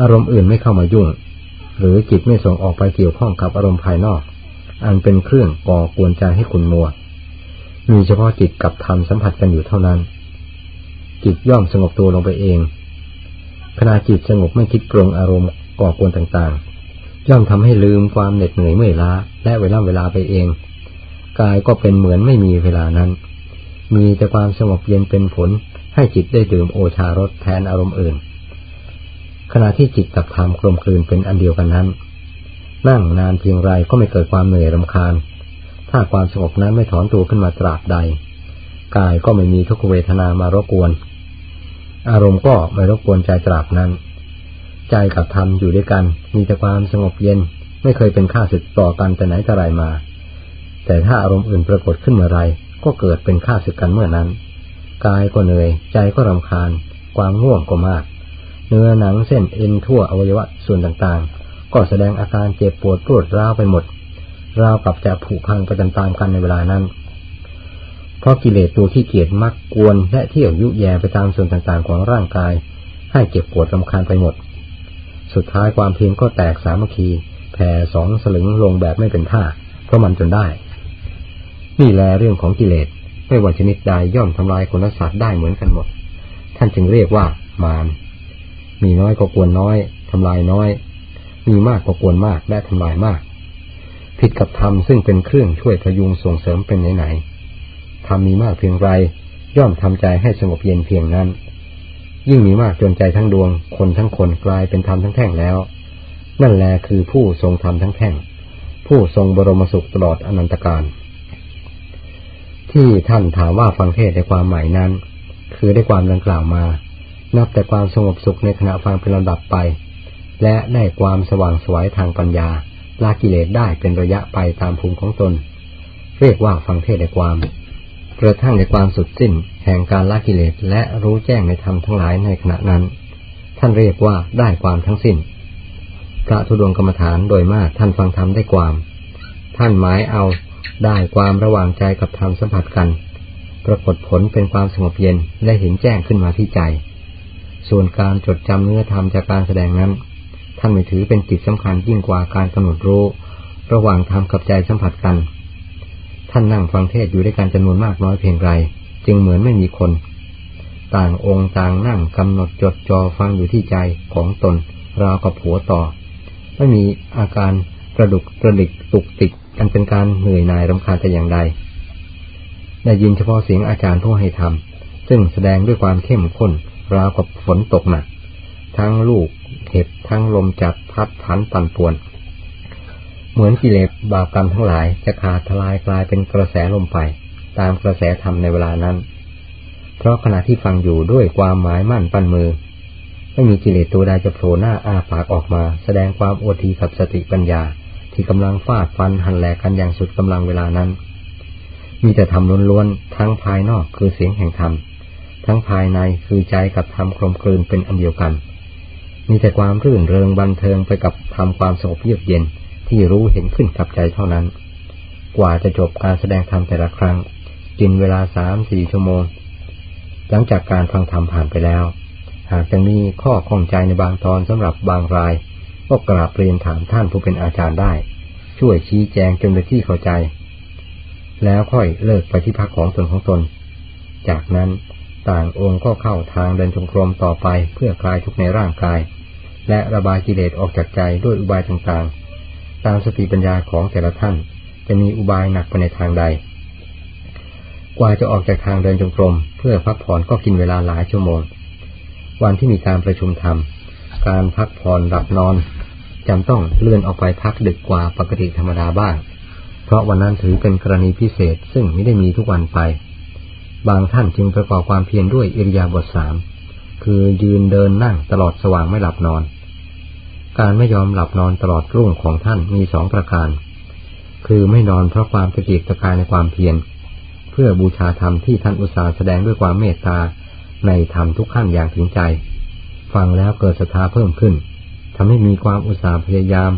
อารมณ์อื่นไม่เข้ามายุ่ง หรือจิตไม่ส่งออกไปเกี่ยวข้องกับอารมณ์ภายนอก อันเป็นเครื่องก่อกวนใจให้ขุนมัว มีเฉพาะจิตกับธรรมสัมผัสกันอยู่เท่านั้น จิตย่อมสงบตัวลงไปเอง ขณะจิตสงบไม่คิดปรุงอารมณ์ก่อกวนต่างๆ ย่อมทำให้ลืมความเหน็ดเหนื่อยเมื่อยล้า และเวลาเวลาไปเอง กายก็เป็นเหมือนไม่มีเวลานั้น มีแต่ความสงบเย็นเป็นผลให้จิตได้ดื่มโอชารสแทนอารมณ์อื่น ขณะที่จิตกับธรรมกลมกลืนเป็นอันเดียวกันนั้น นั่งนานเพียงไรก็ไม่เกิดความเหนื่อยรำคาญ ถ้าความสงบนั้นไม่ถอนตัวขึ้นมาตราบใด กายก็ไม่มีทุกเวทนามารบกวน อารมณ์ก็ไม่รบกวนใจตราบนั้น ใจกับธรรมอยู่ด้วยกัน มีแต่ความสงบเย็น ไม่เคยเป็นข้าศึกต่อกันแต่ไหนแต่ไรมา แต่ถ้าอารมณ์อื่นปรากฏขึ้นเมื่อไรก็เกิดเป็นข้าศึกกันเมื่อนั้น กายก็เหนื่อย ใจก็รำคาญ ความง่วงก็มาก เนื้อหนังเส้นเอ็นทั่วอวัยวะส่วนต่างๆ ก็แสดงอาการเจ็บปวดรวดร้าวไปหมด ราวกับจะผุพังไปตามๆกันในเวลานั้น เพราะกิเลสตัวขี้เกียจมักกวนและเที่ยวยุแยไปตามส่วนต่างๆของร่างกาย ให้เจ็บปวดรำคาญไปหมด สุดท้ายความเพียรก็แตกสามัคคีแผ่สองสลึงลงแบบไม่เป็นท่าเพราะมันจนได้ นี่แลเรื่องของกิเลสไม่ว่าชนิดใดย่อมทำลายคนละสัตว์ได้เหมือนกันหมด ท่านจึงเรียกว่ามารมีน้อยก็กวนน้อยทำลายน้อย มีมากก็กวนมากและทำลายมาก ผิดกับธรรมซึ่งเป็นเครื่องช่วยพยุงส่งเสริมเป็นไหนๆธรรมมีมากเพียงไร ย่อมทำใจให้สงบเย็นเพียงนั้น ยิ่งมีมากจนใจทั้งดวง คนทั้งคนกลายเป็นธรรมทั้งแท่งแล้ว นั่นแลคือผู้ทรงธรรมทั้งแท่ง ผู้ทรงบรมสุขตลอดอนันตการ ที่ท่านถามว่าฟังเทศในความหมายนั้น คือได้ความดังกล่าวมา นับแต่ความสงบสุขในขณะฟังเป็นลำดับไป และได้ความสว่างสวยทางปัญญาละกิเลสได้เป็นระยะไปตามภูมิของตน เรียกว่าฟังเทศในความกระทั่งในความสุดสิ้น แห่งการละกิเลสและรู้แจ้งในธรรมทั้งหลายในขณะนั้น ท่านเรียกว่าได้ความทั้งสิ้น พระธุดงกรรมฐานโดยมากท่านฟังธรรมได้ความ ท่านหมายเอาได้ความระหว่างใจกับธรรมสัมผัสกัน ปรากฏผลเป็นความสงบเย็นและเห็นแจ้งขึ้นมาที่ใจ ส่วนการจดจำเนื้อธรรมจากการแสดงนั้นานไม่ถือเป็นจิตสำคัญยิ่งกว่าการกำหนดรู้ ระหว่างธรรมกับใจสัมผัสกัน ท่านนั่งฟังเทศอยู่ด้วยกันจำนวนมากน้อยเพียงไร จึงเหมือนไม่มีคน ต่างองค์ต่างนั่งกำหนดจดจอฟังอยู่ที่ใจของตนราวกับหัวต่อ ไม่มีอาการกระดุกกระดิกตุกติกอันเป็นการเหนื่อยหน่ายรำคาญแต่อย่างใด ได้ยินเฉพาะเสียงอาจารย์ผู้ให้ทำซึ่งแสดงด้วยความเข้มข้นราวกับฝนตกหนัก ทั้งลูกเห็บทั้งลมจัดพัดผันปั่นป่วน เหมือนกิเลสบาปกรรมทั้งหลายจะขาดทลายกลายเป็นกระแสลมไป ตามกระแสธรรมในเวลานั้น เพราะขณะที่ฟังอยู่ด้วยความหมายมั่นปั้นมือ ไม่มีกิเลสตัวใดจะโผล่หน้าอ้าปากออกมา แสดงความอวดทีกับสติปัญญา ที่กำลังฟาดฟันหันแหลกกันอย่างสุดกำลังเวลานั้น มีแต่ธรรมล้วนๆทั้งภายนอกคือเสียงแห่งธรรมทั้งภายในคือใจกับธรรมกลมกลืนเป็นอันเดียวกัน มีแต่ความรื่นเริงบันเทิงไปกับธรรมความสงบเยือกเย็นที่รู้เห็นขึ้นกับใจเท่านั้น กว่าจะจบการแสดงธรรมแต่ละครั้ง กินเวลาสามสี่ชั่วโมง หลังจากการฟังธรรมผ่านไปแล้ว หากจะมีข้อข้องใจในบางตอนสำหรับบางราย ก็กราบเรียนถามท่านผู้เป็นอาจารย์ได้ ช่วยชี้แจงจนเป็นที่เข้าใจ แล้วค่อยเลิกไปที่พักของตนของตน จากนั้นต่างองค์ก็เข้าทางเดินจงกรมต่อไปเพื่อคลายทุกในร่างกาย และระบายกิเลสออกจากใจด้วยอุบายต่างๆ ตามสติปัญญาของแต่ละท่าน จะมีอุบายหนักไปในทางใด กว่าจะออกจากทางเดินจงกรม เพื่อพักผ่อนก็กินเวลาหลายชั่วโมง วันที่มีการประชุมธรรม การพักผ่อนหลับนอนจำต้องเลื่อนออกไปพักดึกกว่าปกติธรรมดาบ้าง เพราะวันนั้นถือเป็นกรณีพิเศษซึ่งไม่ได้มีทุกวันไป บางท่านจึงประกอบความเพียรด้วยอิริยาบถสาม คือยืนเดินนั่งตลอดสว่างไม่หลับนอน การไม่ยอมหลับนอนตลอดรุ่งของท่านมีสองประการ คือไม่นอนเพราะความตะเกียกตะกายในความเพียร เพื่อบูชาธรรมที่ท่านอุตสาห์แสดงด้วยความเมตตาในธรรมทุกขั้นอย่างถึงใจ ฟังแล้วเกิดศรัทธาเพิ่มขึ้นทำให้มีความอุตสาห์พยายาม